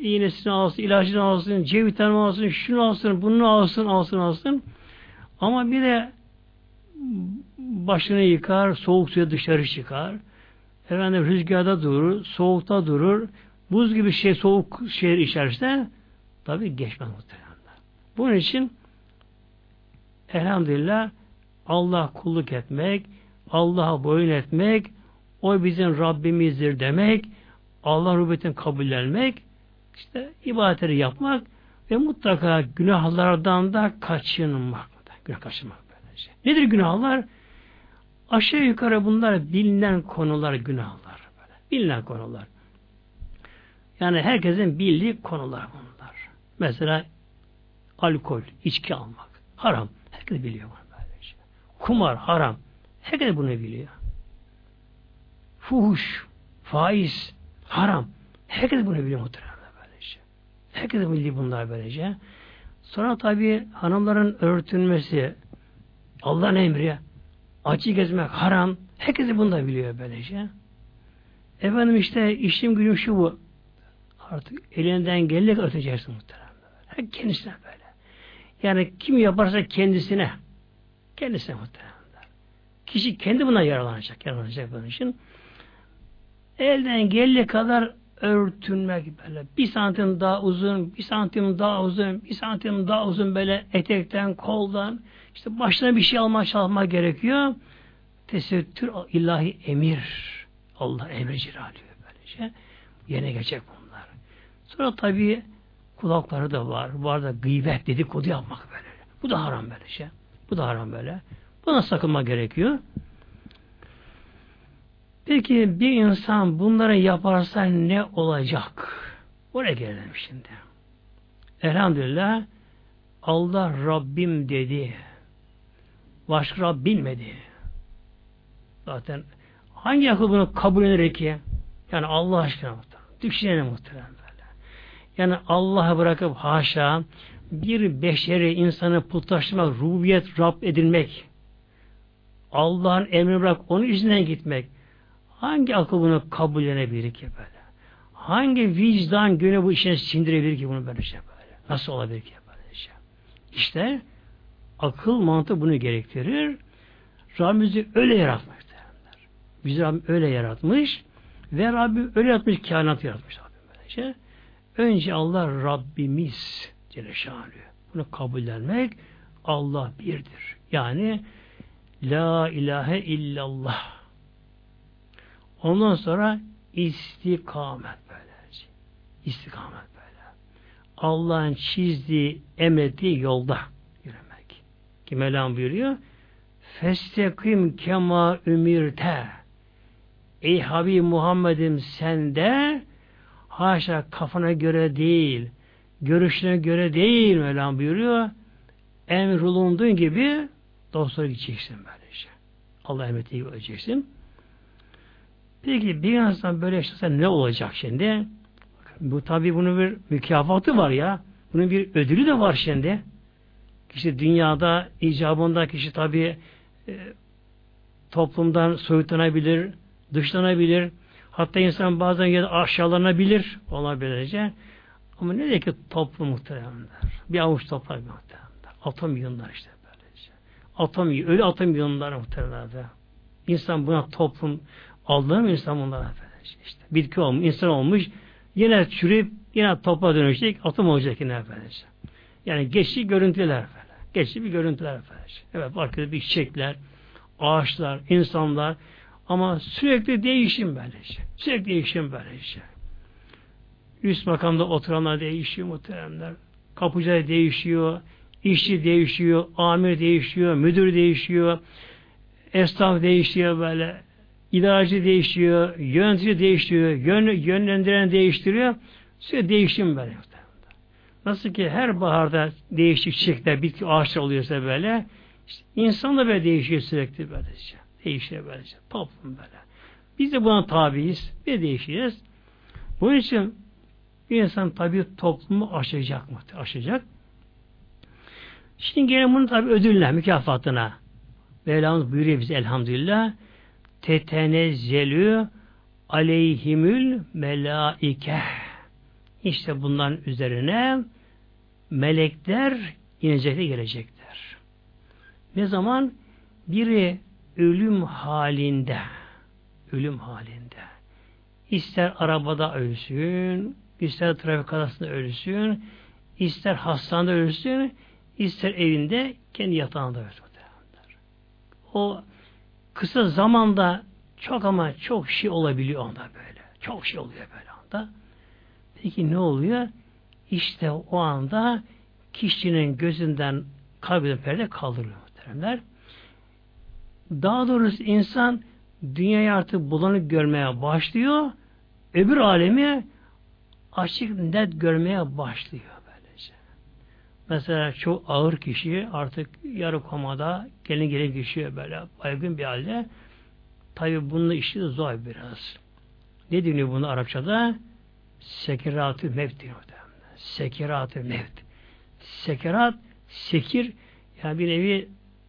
iğnesini alsın, ilacını alsın, C vitamini alsın, şunu alsın, bunu alsın, alsın, alsın. Ama bir de başını yıkar, soğuk suya dışarı çıkar. Efendim rüzgarda durur, soğukta durur. Buz gibi şey soğuk şehir içerisinde tabi geçmez muhtemelen. Bunun için elhamdülillah Allah kulluk etmek, Allah'a boyun etmek, o bizim Rabbimizdir demek, Allah rubbetin kabullenmek, işte ibadetleri yapmak ve mutlaka günahlardan da kaçınmak. Günah kaçınmak böylece. Nedir günahlar? Aşağı yukarı bunlar bilinen konular günahlar. Böyle. Bilinen konular. Yani herkesin bildiği konular bunlar. Mesela alkol, içki almak. Haram. Herkes biliyor bunu. Kumar, haram. Herkes bunu biliyor. Fuhuş, faiz, haram. Herkes bunu biliyor muhtemelen böylece. Herkes biliyor bunlar böylece. Sonra tabi hanımların örtünmesi, Allah'ın emri, açı gezmek haram. Herkes bunu da biliyor böylece. Efendim işte işim gücüm şu bu. Artık elinden gelene öteceksin muhtemelen. Kendisine böyle. Yani kim yaparsa kendisine. Kendisine muhtemelen. Kişi kendi buna yaralanacak. Yaralanacak bunun için. Elden geldiği kadar örtünmek böyle. Bir santim daha uzun, bir santim daha uzun, bir santim daha uzun böyle etekten, koldan. işte başına bir şey almak çalışmak gerekiyor. Tesettür ilahi emir. Allah emri alıyor böylece. Yerine geçecek bunlar. Sonra tabii kulakları da var. Var da gıybet dedikodu yapmak böyle. Bu da haram böyle şey. Bu da haram böyle. Buna sakınma gerekiyor. Peki bir insan bunları yaparsa ne olacak? Oraya gelelim şimdi. Elhamdülillah Allah Rabbim dedi. Başka Rab bilmedi. Zaten hangi akıl bunu kabul eder ki? Yani Allah aşkına muhtemelen. Düşünene muhtemelen böyle. Yani Allah'a bırakıp haşa bir beşeri insanı putlaştırmak, rububiyet Rab edilmek, Allah'ın emrini bırak onun izinden gitmek, Hangi akıl bunu kabullenebilir ki böyle? Hangi vicdan günü bu işine sindirebilir ki bunu böyle şey böyle? Nasıl olabilir ki böyle şey? İşte akıl mantığı bunu gerektirir. Rabbimizi öyle yaratmış. Bizi Rabbim öyle yaratmış ve Rabbim öyle yaratmış, kainat yaratmış Rabbim böylece. Önce Allah Rabbimiz Celle Bunu kabullenmek Allah birdir. Yani La ilahe illallah Ondan sonra istikamet böyle. İstikamet böyle. Allah'ın çizdiği, emrettiği yolda yürümek. Ki Mevlam buyuruyor Festekim kema ümirte Ey Habib Muhammed'im sende haşa kafana göre değil, görüşüne göre değil Mevlam buyuruyor. Emrolunduğun gibi dostlara gideceksin böylece. Allah emrettiği gibi öleceksin. Peki bir insan böyle yaşasa ne olacak şimdi? Bu tabi bunun bir mükafatı var ya. Bunun bir ödülü de var şimdi. Kişi dünyada icabında kişi tabi e, toplumdan soyutlanabilir, dışlanabilir. Hatta insan bazen ya aşağılanabilir olabilece. Ama ne de ki toplum muhteremler. Bir avuç toprak muhteremler. Atom milyonlar işte böylece. Atom, öyle atom milyonlar muhteremler. İnsan buna toplum Aldığım mı insan bunlar işte. Bitki olmuş, insan olmuş. Yine çürüyüp yine toprağa dönüşecek, atom olacak yine efendim. Yani geçici görüntüler efendim. Geçici bir görüntüler efendim. Evet arkada bir çiçekler, ağaçlar, insanlar ama sürekli değişim böyle işte. Sürekli değişim böyle işte. Üst makamda oturanlar değişiyor muhteremler. Kapıcılar değişiyor. işçi değişiyor, amir değişiyor, müdür değişiyor, esnaf değişiyor böyle, idareci değişiyor, yönetici değiştiriyor, yön, yönlendiren değiştiriyor. Sürekli değişim böyle. Nasıl ki her baharda değişik çiçekler, bitki ağaçlar oluyorsa böyle, işte insan da böyle değişiyor sürekli böylece. Değişiyor böylece. Toplum böyle. Biz de buna tabiiz. Bir değişeceğiz. Bunun için bir insan tabi toplumu aşacak mı? Aşacak. Şimdi gene bunun tabi ödülüne, mükafatına. Mevlamız buyuruyor bize elhamdülillah. Tetenezzelü aleyhimül melaike. İşte bunların üzerine melekler inecekler gelecekler. Ne zaman? Biri ölüm halinde ölüm halinde. İster arabada ölsün, ister trafik kazasında ölsün, ister hastanede ölsün, ister evinde kendi yatağında ölsün. O kısa zamanda çok ama çok şey olabiliyor onda böyle. Çok şey oluyor böyle anda. Peki ne oluyor? İşte o anda kişinin gözünden kalbinden perde kaldırıyor muhteremler. Daha doğrusu insan dünyayı artık bulanık görmeye başlıyor. Öbür alemi açık net görmeye başlıyor böylece. Mesela çok ağır kişi artık yarı komada gelin gelin geçiyor böyle baygın bir halde. Tabi bunun işi zor biraz. Ne deniyor bunu Arapçada? Sekirat-ı mevt diyor. Sekirat-ı mevt. Sekirat, sekir yani bir nevi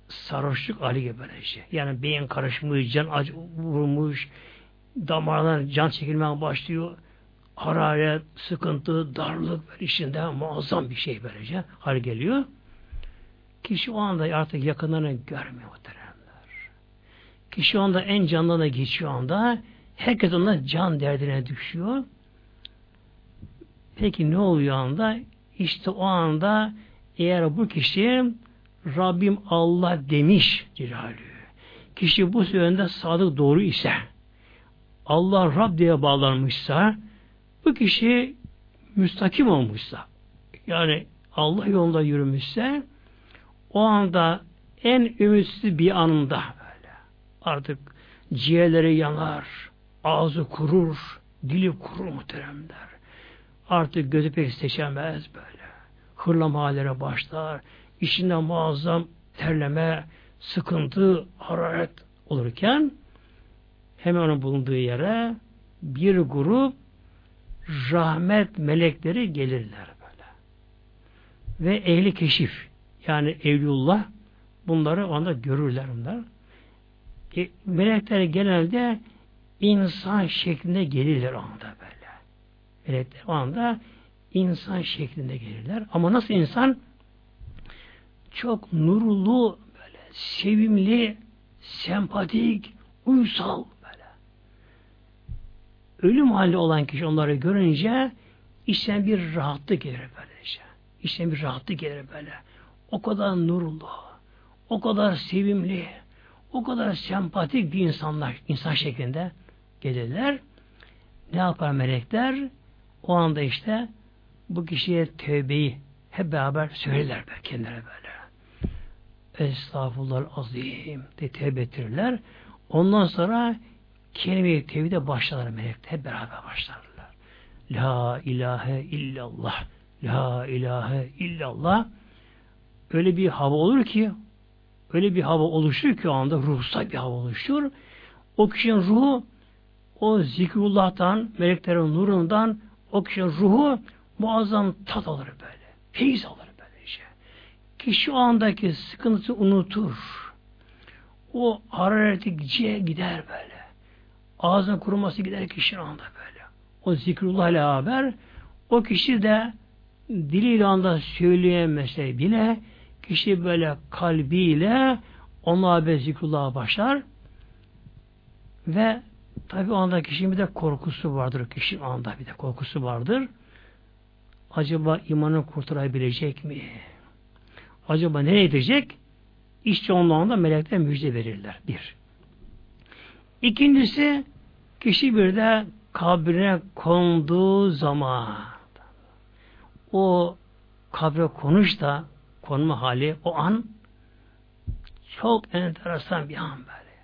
sarhoşluk hali gibi böyle şey. Yani beyin karışmış, can acı vurmuş, damardan can çekilmeye başlıyor. Hararet, sıkıntı, darlık böyle içinde muazzam bir şey böylece hal geliyor. Kişi o anda artık yakınlarını görmüyor muhteremler. Kişi o anda en canlına geçiyor anda herkes ona can derdine düşüyor. Peki ne oluyor anda? İşte o anda eğer bu kişi Rabbim Allah demiş Cilalü. Kişi bu yönde sadık doğru ise Allah Rab diye bağlanmışsa bu kişi müstakim olmuşsa yani Allah yolunda yürümüşse o anda en ümitsiz bir anında böyle artık ciğerleri yanar, ağzı kurur, dili kurur muhteremler. Artık gözü pek seçemez böyle. Hırlama hallere başlar içinde muazzam terleme, sıkıntı, hararet olurken hemen onun bulunduğu yere bir grup rahmet melekleri gelirler böyle. Ve ehli keşif yani evlullah bunları o anda görürler bunlar. E, melekler genelde insan şeklinde gelirler anda böyle. Melekler o anda insan şeklinde gelirler. Ama nasıl insan? çok nurlu, böyle sevimli, sempatik, uysal. Ölüm hali olan kişi onları görünce içten bir rahatlık gelir böylece. İçten bir rahatlık gelir böyle. O kadar nurlu, o kadar sevimli, o kadar sempatik bir insanlar, insan şeklinde gelirler. Ne yapar melekler? O anda işte bu kişiye tövbeyi hep beraber söylerler kendilerine böyle. Estağfurullah azim diye tevbe ettirirler. Ondan sonra kelime-i tevhide başlarlar melekler. Hep beraber başlarlar. La ilahe illallah. La ilahe illallah. Öyle bir hava olur ki öyle bir hava oluşur ki o anda ruhsal bir hava oluşur. O kişinin ruhu o zikrullah'tan, meleklerin nurundan o kişinin ruhu muazzam tat alır böyle. Feyiz alır. Kişi o andaki sıkıntısı unutur. O harareti gider böyle. Ağzın kuruması gider kişinin anda böyle. O zikrullah ile haber o kişi de diliyle anda söyleyemese bile kişi böyle kalbiyle onunla haber zikrullah'a başlar ve tabi o anda kişinin bir de korkusu vardır. Kişinin anda bir de korkusu vardır. Acaba imanı kurtarabilecek mi? Acaba nereye gidecek? İşçi onlarında melekler müjde verirler. Bir. İkincisi kişi bir de kabrine konduğu zaman o kabre konuş da konma hali o an çok enteresan bir an böyle.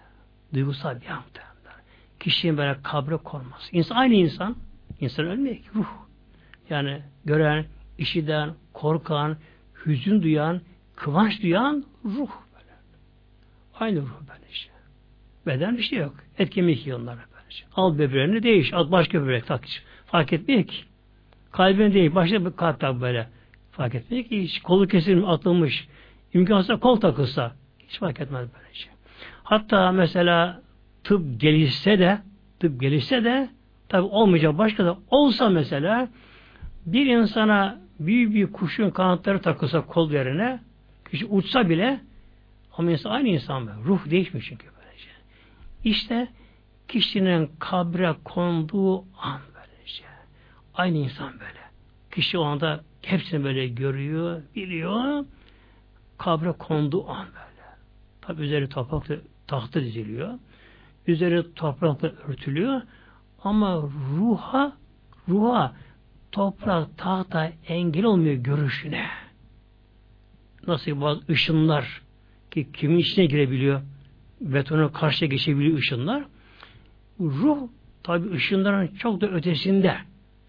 Duygusal bir an. Kişinin böyle kabre konması. İnsan, aynı insan. İnsan ölmüyor ki. Ruh. Yani gören, işiden, korkan, hüzün duyan, kıvanç duyan ruh böyle. Aynı ruh böyle işte. Beden bir şey yok. Et kemik böyle. Al böbreğini değiş. Al başka böbrek tak. Fark etmiyor ki. Kalbini değil. Başka bir kalp tak böyle. Fark etmiyor ki. Hiç kolu kesilmiş, atılmış. İmkansız kol takılsa. Hiç fark etmez böyle şey. Hatta mesela tıp gelişse de tıp gelişse de tabi olmayacak başka da olsa mesela bir insana büyük bir kuşun kanatları takılsa kol yerine kişi uçsa bile ama insan aynı insan böyle. Ruh değişmiyor çünkü. İşte kişinin kabre konduğu an böylece. Aynı insan böyle. Kişi o anda hepsini böyle görüyor, biliyor. Kabre konduğu an böyle. Tabi üzeri toprak tahtı diziliyor. Üzeri toprakla örtülüyor. Ama ruha ruha toprak tahta engel olmuyor görüşüne. Nasıl bazı ışınlar ki kimin içine girebiliyor betona karşıya geçebiliyor ışınlar. Ruh tabi ışınların çok da ötesinde.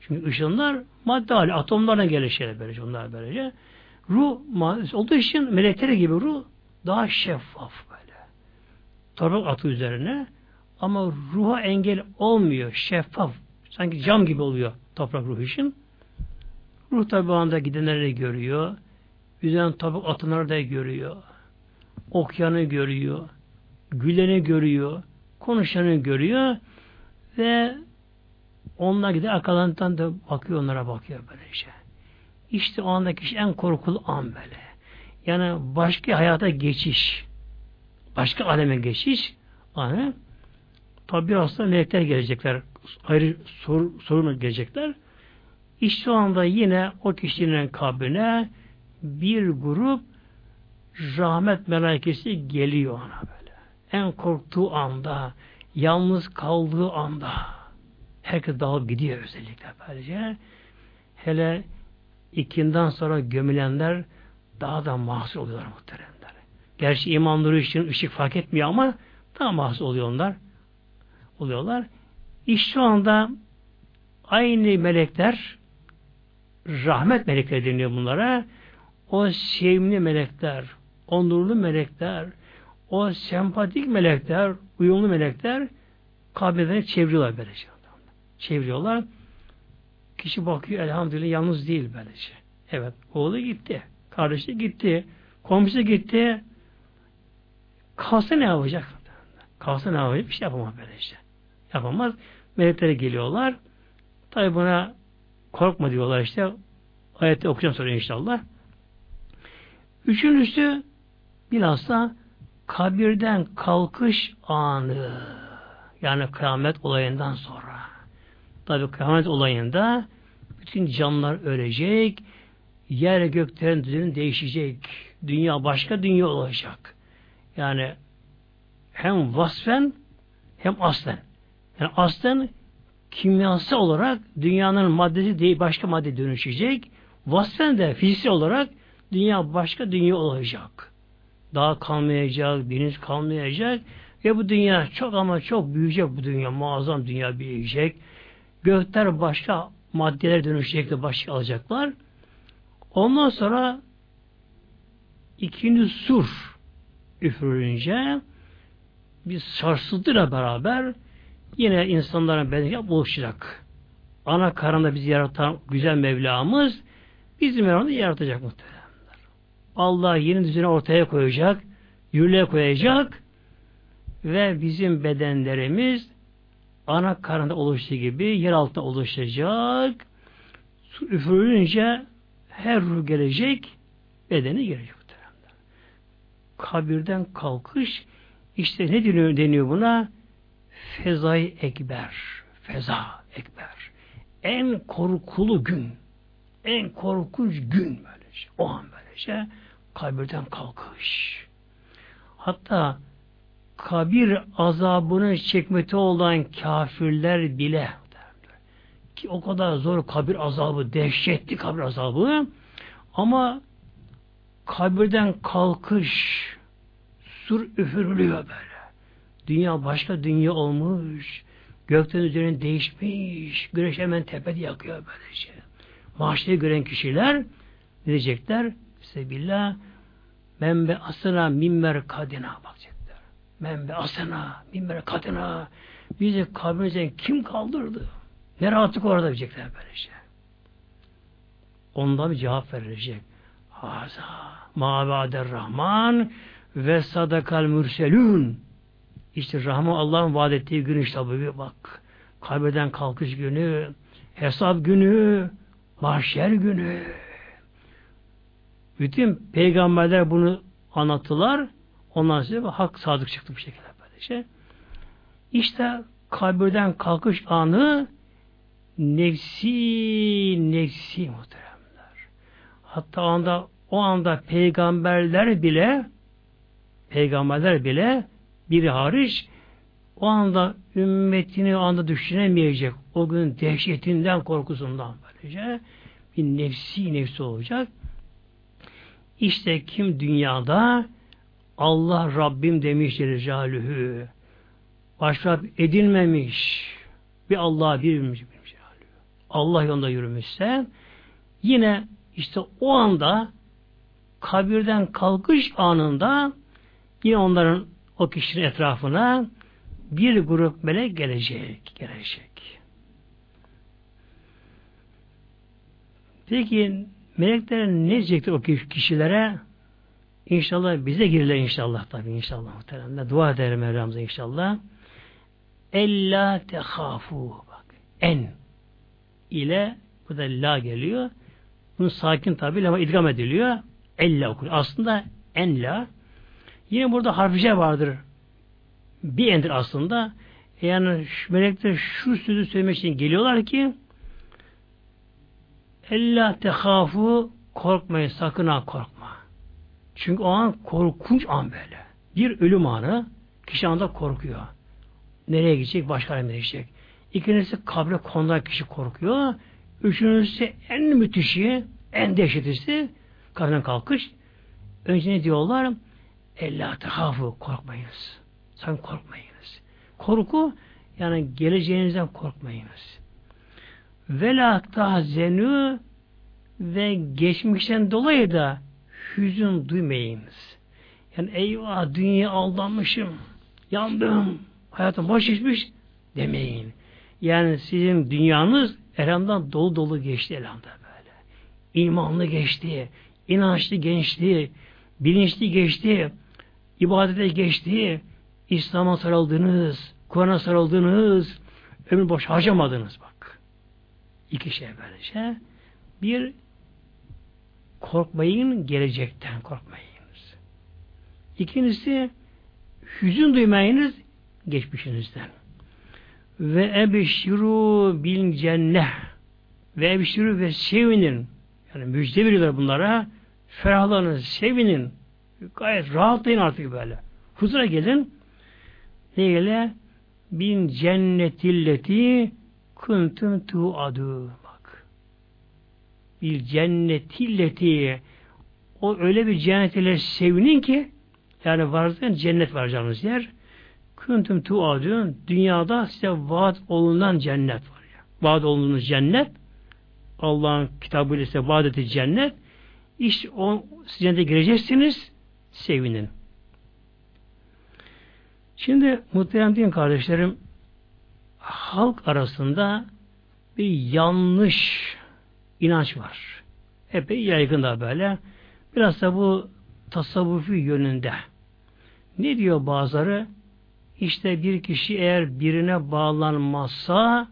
Çünkü ışınlar madde hali, atomlardan gelir şeyler böylece, onlar böylece. Ruh olduğu için melekleri gibi ruh daha şeffaf böyle. Toprak atı üzerine ama ruha engel olmuyor. Şeffaf. Sanki cam gibi oluyor toprak ruh için. Ruh tabi anda gidenleri görüyor. Yüzen toprak atıları da görüyor. Okyanı görüyor. Güleni görüyor. Konuşanı görüyor. Ve onlar gider arkalarından da bakıyor onlara bakıyor böylece. İşte o anda kişi en korkulu an böyle. Yani başka hayata geçiş. Başka aleme geçiş anı Tabi biraz da melekler gelecekler. Ayrı sor, sorun gelecekler. İşte o anda yine o kişinin kabrine bir grup rahmet melaikesi geliyor ona. En korktuğu anda, yalnız kaldığı anda herkes dağılıp gidiyor özellikle böylece. Hele ikinden sonra gömülenler daha da mahzur oluyorlar muhteremler. Gerçi iman için ışık fark etmiyor ama daha mahzur oluyor onlar oluyorlar. İş şu anda aynı melekler rahmet melekleri deniyor bunlara. O sevimli melekler, onurlu melekler, o sempatik melekler, uyumlu melekler kabirleri çeviriyorlar böylece. Çeviriyorlar. Kişi bakıyor elhamdülillah yalnız değil böylece. Evet oğlu gitti. Kardeşi gitti. Komşusu gitti. Kalsa ne yapacak? Kalsa ne yapacak? Bir şey yapamaz böylece yapamaz. Melekler geliyorlar. Tabi buna korkma diyorlar işte. Ayette okuyacağım sonra inşallah. Üçüncüsü bilhassa kabirden kalkış anı. Yani kıyamet olayından sonra. Tabi kıyamet olayında bütün canlılar ölecek. Yer göklerin düzeni değişecek. Dünya başka dünya olacak. Yani hem vasfen hem aslen. Yani aslen kimyasal olarak dünyanın maddesi değil başka madde dönüşecek. Vasfen de fiziksel olarak dünya başka dünya olacak. Dağ kalmayacak, deniz kalmayacak ve bu dünya çok ama çok büyüyecek bu dünya. Muazzam dünya büyüyecek. Gökler başka maddeler dönüşecek de başka alacaklar. Ondan sonra ikinci sur üfürünce bir sarsıntıyla beraber yine insanların bedeni buluşacak. Ana karnında bizi yaratan güzel Mevlamız bizim yanında yaratacak muhtemelen. Allah yeni düzeni ortaya koyacak, yürürlüğe koyacak ve bizim bedenlerimiz ana karnında oluştuğu gibi yer altında oluşacak. Su üfürülünce her ruh gelecek, bedeni gelecek. Kabirden kalkış, işte ne deniyor, deniyor buna? Fezai Ekber. Feza Ekber. En korkulu gün. En korkunç gün böylece. O an böylece kabirden kalkış. Hatta kabir azabını çekmekte olan kafirler bile ki o kadar zor kabir azabı, dehşetli kabir azabı ama kabirden kalkış sur üfürülüyor böyle. Dünya başka dünya olmuş. Gökten üzerine değişmiş. Güneş hemen tepede yakıyor böylece. Mahşeri gören kişiler diyecekler? Sebillah Membe asına minber kadina bakacaklar. Membe asına minber kadina bizi kabrimizden kim kaldırdı? Ne rahatlık orada diyecekler böylece. Ondan bir cevap verilecek. Haza ma'vader rahman ve sadakal mürselün işte Rahman Allah'ın vaat ettiği gün işte bu bak. Kaybeden kalkış günü, hesap günü, mahşer günü. Bütün peygamberler bunu anlattılar. Ondan sonra hak sadık çıktı bu şekilde böylece. İşte kabirden kalkış anı nefsi nefsi muhteremler. Hatta anda o anda peygamberler bile peygamberler bile biri hariç o anda ümmetini o anda düşünemeyecek. O gün dehşetinden, korkusundan böylece bir nefsi nefsi olacak. İşte kim dünyada Allah Rabbim demiştir Calihu. Başka edilmemiş. Bir Allah bir bilmiş. Allah yolunda yürümüşse yine işte o anda kabirden kalkış anında yine onların o kişinin etrafına bir grup melek gelecek. Gelecek. Peki melekler ne diyecektir o kişilere? İnşallah bize girirler inşallah tabi inşallah muhteremler. Dua ederim Mevlamıza inşallah. Ella tehafu bak. En ile bu da la geliyor. Bunu sakin tabi ama idgam ediliyor. Ella okuyor. Aslında en la Yine burada harfice vardır. Bir endir aslında. Yani şu melekler şu sözü söylemek için geliyorlar ki Ella tehafu korkmayın sakın ha korkma. Çünkü o an korkunç an böyle. Bir ölüm anı kişi anda korkuyor. Nereye gidecek? Başka yerine gidecek. İkincisi kabre konulan kişi korkuyor. Üçüncüsü en müthişi, en dehşetlisi kabrden kalkış. Önce ne diyorlar? Ella tehafu korkmayınız. Sen korkmayınız. Korku yani geleceğinizden korkmayınız. Ve la tahzenü ve geçmişten dolayı da hüzün duymayınız. Yani eyvah dünya aldanmışım, yandım, hayatım boş geçmiş demeyin. Yani sizin dünyanız elhamdan dolu dolu geçti elhamda böyle. İmanlı geçti, inançlı geçti, bilinçli geçti, ibadete geçti, İslam'a sarıldınız, Kur'an'a sarıldınız, ömür boş harcamadınız bak. İki şey böylece. Bir, korkmayın, gelecekten korkmayınız. İkincisi, hüzün duymayınız, geçmişinizden. Ve ebşiru bil cennet ve ebşiru ve sevinin yani müjde veriyorlar bunlara ferahlanın, sevinin Gayet rahatlayın artık böyle. Huzura gelin. Neyle? Bin cennetilleti kuntum tu'adu. Bak. Bir cennetilleti o öyle bir cennet ile sevinin ki yani varsa cennet var canınız yer. Kuntum tu'adun dünyada size vaat olunan cennet var ya. Vaat olunduğunuz cennet Allah'ın kitabı ise vaat ettiği cennet işte o cennete gireceksiniz sevinin. Şimdi muhterem din kardeşlerim halk arasında bir yanlış inanç var. Epey yaygın da böyle. Biraz da bu tasavvufi yönünde. Ne diyor bazıları? İşte bir kişi eğer birine bağlanmazsa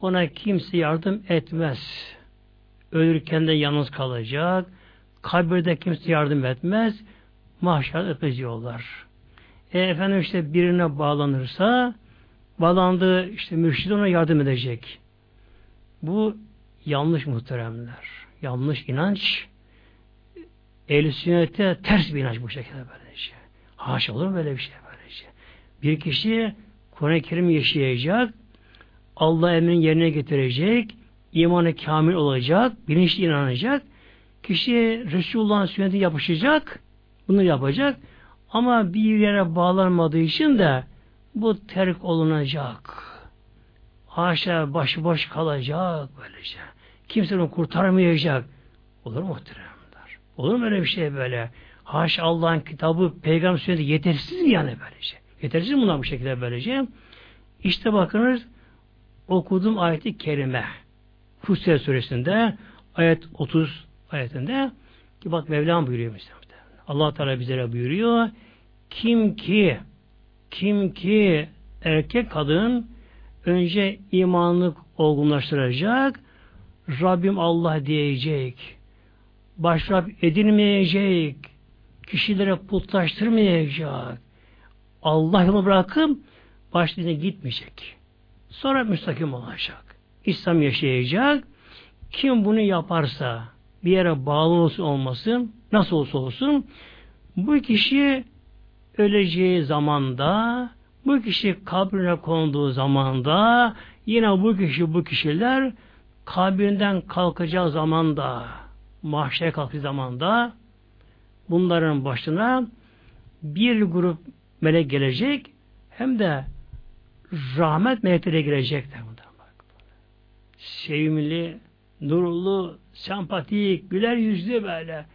ona kimse yardım etmez. Ölürken de yalnız kalacak kabirde kimse yardım etmez, mahşer öpez yollar. E efendim işte birine bağlanırsa, bağlandığı işte mürşid ona yardım edecek. Bu yanlış muhteremler. Yanlış inanç. Ehl-i sünnete ters bir inanç bu şekilde böylece. Haşa olur böyle bir şey böylece. Bir kişi Kur'an-ı Kerim yaşayacak, Allah emrini yerine getirecek, imanı kamil olacak, bilinçli inanacak, Kişi Resulullah'ın sünneti yapışacak, bunu yapacak ama bir yere bağlanmadığı için de bu terk olunacak. Haşa başıboş kalacak böylece. Kimse onu kurtarmayacak. Olur mu muhteremler? Olur mu öyle bir şey böyle? Haşa Allah'ın kitabı, peygamber sünneti yetersiz mi yani böylece? Yetersiz mi bunlar bu şekilde böylece? İşte bakınız okudum ayeti kerime. Fussilet suresinde ayet 30 ayetinde ki bak Mevlam buyuruyor mesela. Allah Teala bizlere buyuruyor. Kim ki kim ki erkek kadın önce imanlık olgunlaştıracak Rabbim Allah diyecek. Başrab edinmeyecek. Kişilere putlaştırmayacak. Allah yolu bırakıp başlığına gitmeyecek. Sonra müstakim olacak. İslam yaşayacak. Kim bunu yaparsa bir yere bağlı olsun olmasın, nasıl olsa olsun bu kişi öleceği zamanda bu kişi kabrine konduğu zamanda yine bu kişi bu kişiler kabrinden kalkacağı zamanda mahşere kalktığı zamanda bunların başına bir grup melek gelecek hem de rahmet melekleri gelecekler. Sevimli, nurlu, sempatik, güler yüzlü böyle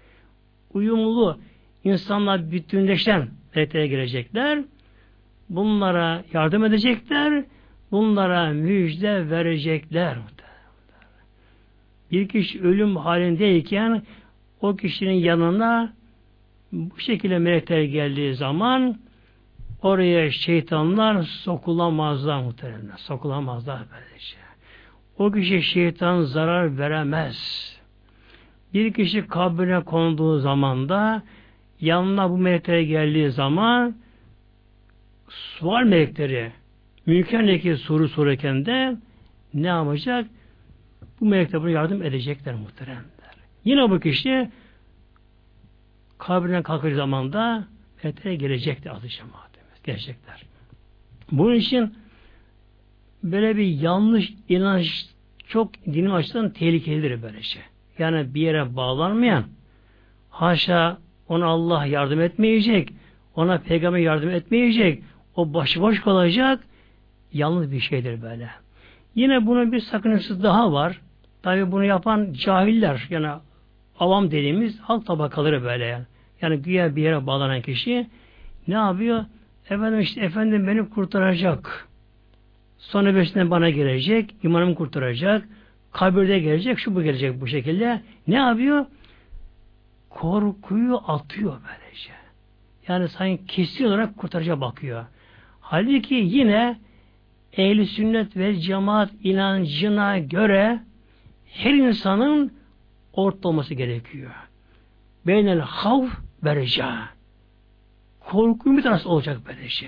uyumlu insanlar bütünleşen meleklere gelecekler. Bunlara yardım edecekler. Bunlara müjde verecekler. Bir kişi ölüm halindeyken o kişinin yanına bu şekilde melekler geldiği zaman oraya şeytanlar sokulamazlar muhtemelen. Sokulamazlar böylece. O kişi şeytan zarar veremez. Bir kişi kabrine konduğu zaman da yanına bu melekler geldiği zaman sual melekleri mümkün soru sorarken de ne yapacak? Bu melekler buna yardım edecekler muhteremler. Yine bu kişi kabrinden kalkır zamanda melekler gelecektir adı cemaatimiz. Gelecekler. Bunun için böyle bir yanlış inanç çok dinin açısından tehlikelidir böyle şey. Yani bir yere bağlanmayan haşa ona Allah yardım etmeyecek, ona peygamber yardım etmeyecek, o başıboş kalacak, yalnız bir şeydir böyle. Yine bunun bir sakıncası daha var. Tabi bunu yapan cahiller, yani avam dediğimiz halk tabakaları böyle yani. Yani güya bir yere bağlanan kişi ne yapıyor? Efendim işte efendim beni kurtaracak. Sonra beşinden bana gelecek, imanımı kurtaracak, kabirde gelecek, şu bu gelecek bu şekilde. Ne yapıyor? Korkuyu atıyor böylece. Yani sanki kesin olarak kurtarıcıya bakıyor. Halbuki yine ehli sünnet ve cemaat inancına göre her insanın orta olması gerekiyor. Beynel havf ve reca. Korku bir tanesi olacak böylece.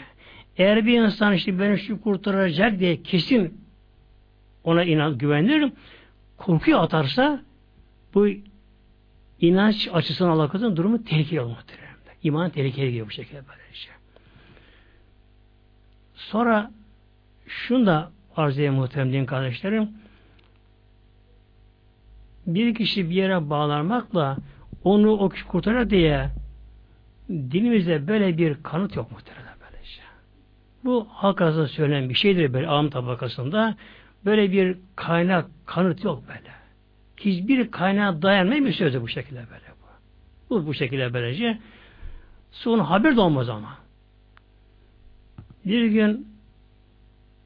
Eğer bir insan işte beni şu kurtaracak diye kesin ona inan güvenir, korkuyu atarsa bu inanç açısından alakalı durumu tehlikeli olmaktır. İman tehlikeli gibi bu şekilde böylece. Sonra şunu da arz edeyim muhtemelen kardeşlerim. Bir kişi bir yere bağlanmakla onu o kişi kurtarır diye dinimizde böyle bir kanıt yok muhtemelen. Bu halk arasında söylenen bir şeydir böyle ağam tabakasında. Böyle bir kaynak, kanıt yok böyle. Hiçbir kaynağa dayanmayan bir sözü bu şekilde böyle. Bu, bu, bu şekilde böylece. Sonra haber de olmaz ama. Bir gün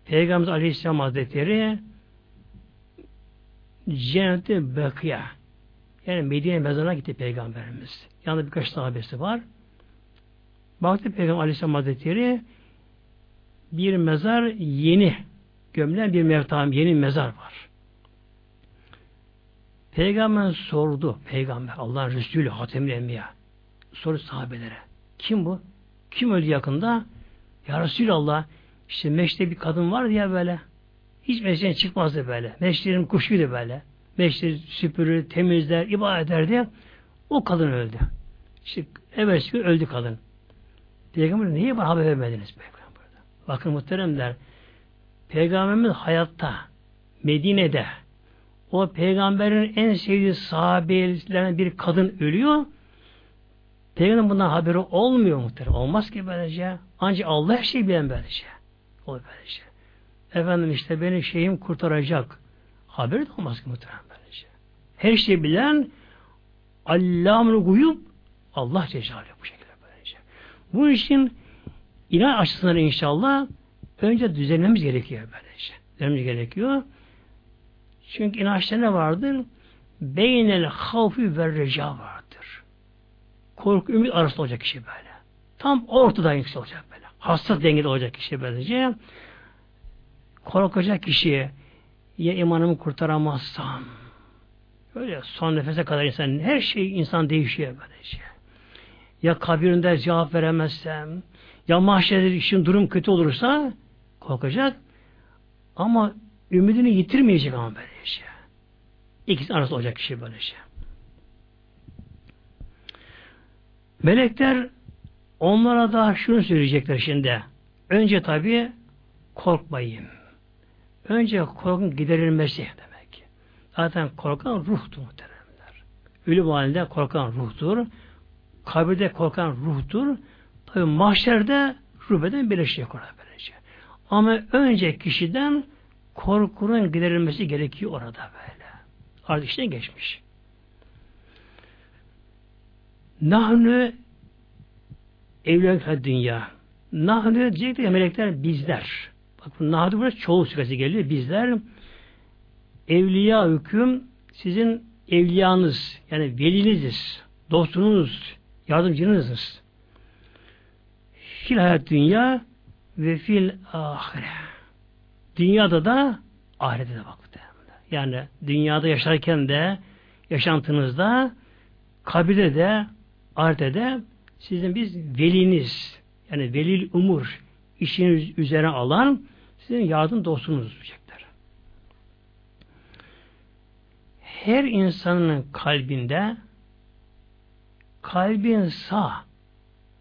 Peygamber Aleyhisselam Hazretleri Cenneti Bekıya yani Medine mezarına gitti Peygamberimiz. Yanında birkaç sahabesi var. Baktı Peygamber Aleyhisselam Hazretleri bir mezar yeni gömülen bir mevtam, yeni mezar var. Peygamber sordu. Peygamber, Allah'ın Resulü, Hatemli Enbiya. Soru sahabelere. Kim bu? Kim öldü yakında? Ya Resulallah, işte meşte bir kadın var diye böyle. Hiç meşten çıkmazdı böyle. Meşlerin kuşuydu böyle. Meşleri süpürür, temizler, ibadet ederdi. O kadın öldü. İşte evet öldü kadın. Peygamber niye bana haber vermediniz peygamber? Bakın muhteremler Peygamberimiz hayatta Medine'de o peygamberin en sevdiği sahabelerden bir kadın ölüyor. Peygamberin bundan haberi olmuyor muhtemelen. Olmaz ki böylece. Ancak Allah her şeyi bilen böylece. O böylece. Efendim işte beni şeyim kurtaracak. Haberi de olmaz ki muhtemelen böylece. Her şeyi bilen Allah'ın guyup Allah Cezalü bu şekilde böylece. Bu için inan açısından inşallah önce düzenlememiz gerekiyor böylece. Düzenlememiz gerekiyor. Çünkü inançta ne vardır? Beynel havfi ve reca vardır. Korku ümit arasında olacak kişi böyle. Tam ortada yüksek olacak böyle. Hassas dengede olacak kişi böylece. Korkacak kişiye ya imanımı kurtaramazsam öyle son nefese kadar insan her şey insan değişiyor böylece. Ya kabirinde cevap veremezsem ya mahşerde işin durum kötü olursa korkacak ama ümidini yitirmeyecek ama böyle şey. İkisi arasında olacak kişi böyle şey. Melekler onlara da şunu söyleyecekler şimdi. Önce tabi korkmayın. Önce korkun giderilmesi demek. Zaten korkan ruhtur muhteremler. Ölüm halinde korkan ruhtur. Kabirde korkan ruhtur. Tabi mahşerde ruh birleşecek orada böylece. Ama önce kişiden korkunun giderilmesi gerekiyor orada böyle. Artık işte geçmiş. Nahnu evlâkâ dünya. Nahnu diyecekler ya melekler bizler. Bak bu nahnu burada çoğu süresi geliyor. Bizler evliya hüküm sizin evliyanız yani veliniziz, dostunuz, yardımcınızız. Fil hayat dünya ve fil ahire. Dünyada da ahirete de bak. Yani dünyada yaşarken de yaşantınızda kabirde de ahirete de sizin biz veliniz yani velil umur işiniz üzerine alan sizin yardım dostunuz diyecekler. Her insanın kalbinde kalbin sağ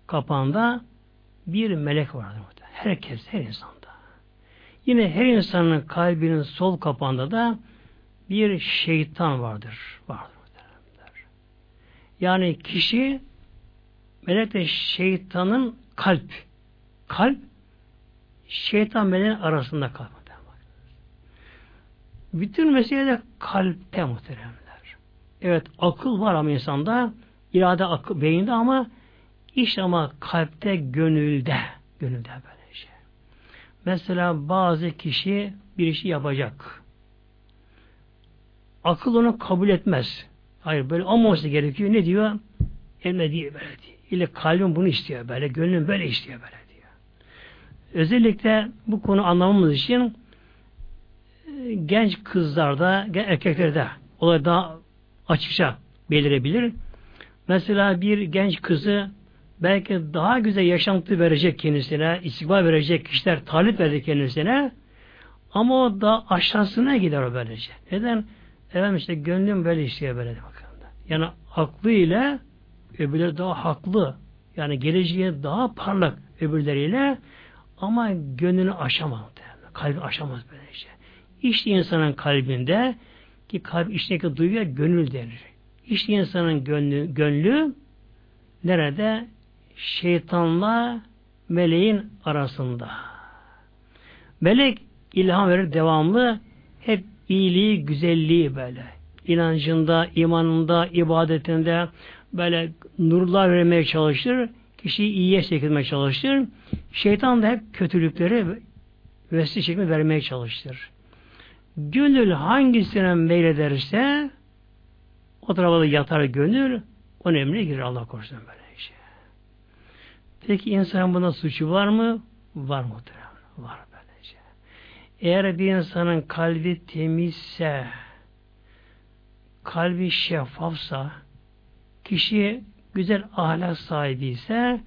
kapağında bir melek vardır. Herkes, her insanda. Yine her insanın kalbinin sol kapağında da bir şeytan vardır. Vardır. Yani kişi melekle şeytanın kalp kalp şeytan meleğin arasında kalp. Bütün mesele de kalpte muhteremler. Evet akıl var ama insanda irade akıl beyinde ama iş ama kalpte gönülde gönülde böyle. Mesela bazı kişi bir işi yapacak. Akıl onu kabul etmez. Hayır böyle olmaması gerekiyor. Ne diyor? Elme diye böyle diyor. İle kalbim bunu istiyor böyle. Gönlüm böyle istiyor böyle diyor. Özellikle bu konu anlamamız için e, genç kızlarda, erkeklerde olay daha açıkça belirebilir. Mesela bir genç kızı belki daha güzel yaşantı verecek kendisine, istikbal verecek kişiler talip verecek kendisine ama o da aşağısına gider o böylece. Neden? Efendim işte gönlüm böyle istiyor böyle bakın. Yani aklı ile öbürleri daha haklı. Yani geleceğe daha parlak öbürleriyle ama gönlünü aşamaz. Kalbi aşamaz böyle şey. İşte insanın kalbinde ki kalp içindeki duyuya gönül denir. İşte insanın gönlü, gönlü nerede? Şeytanla meleğin arasında. Melek ilham verir devamlı hep iyiliği, güzelliği böyle. İnancında, imanında, ibadetinde böyle nurlar vermeye çalışır. Kişiyi iyiye çekmeye çalışır. Şeytan da hep kötülükleri vesile şeklinde vermeye çalışır. Gönül hangisine meylederse o tarafa yatar gönül onun emrine girer Allah korusun böyle. Peki insan buna suçu var mı? Var muhtemelen. Var. Eğer bir insanın kalbi temizse, kalbi şeffafsa, kişi güzel ahlak sahibi ise,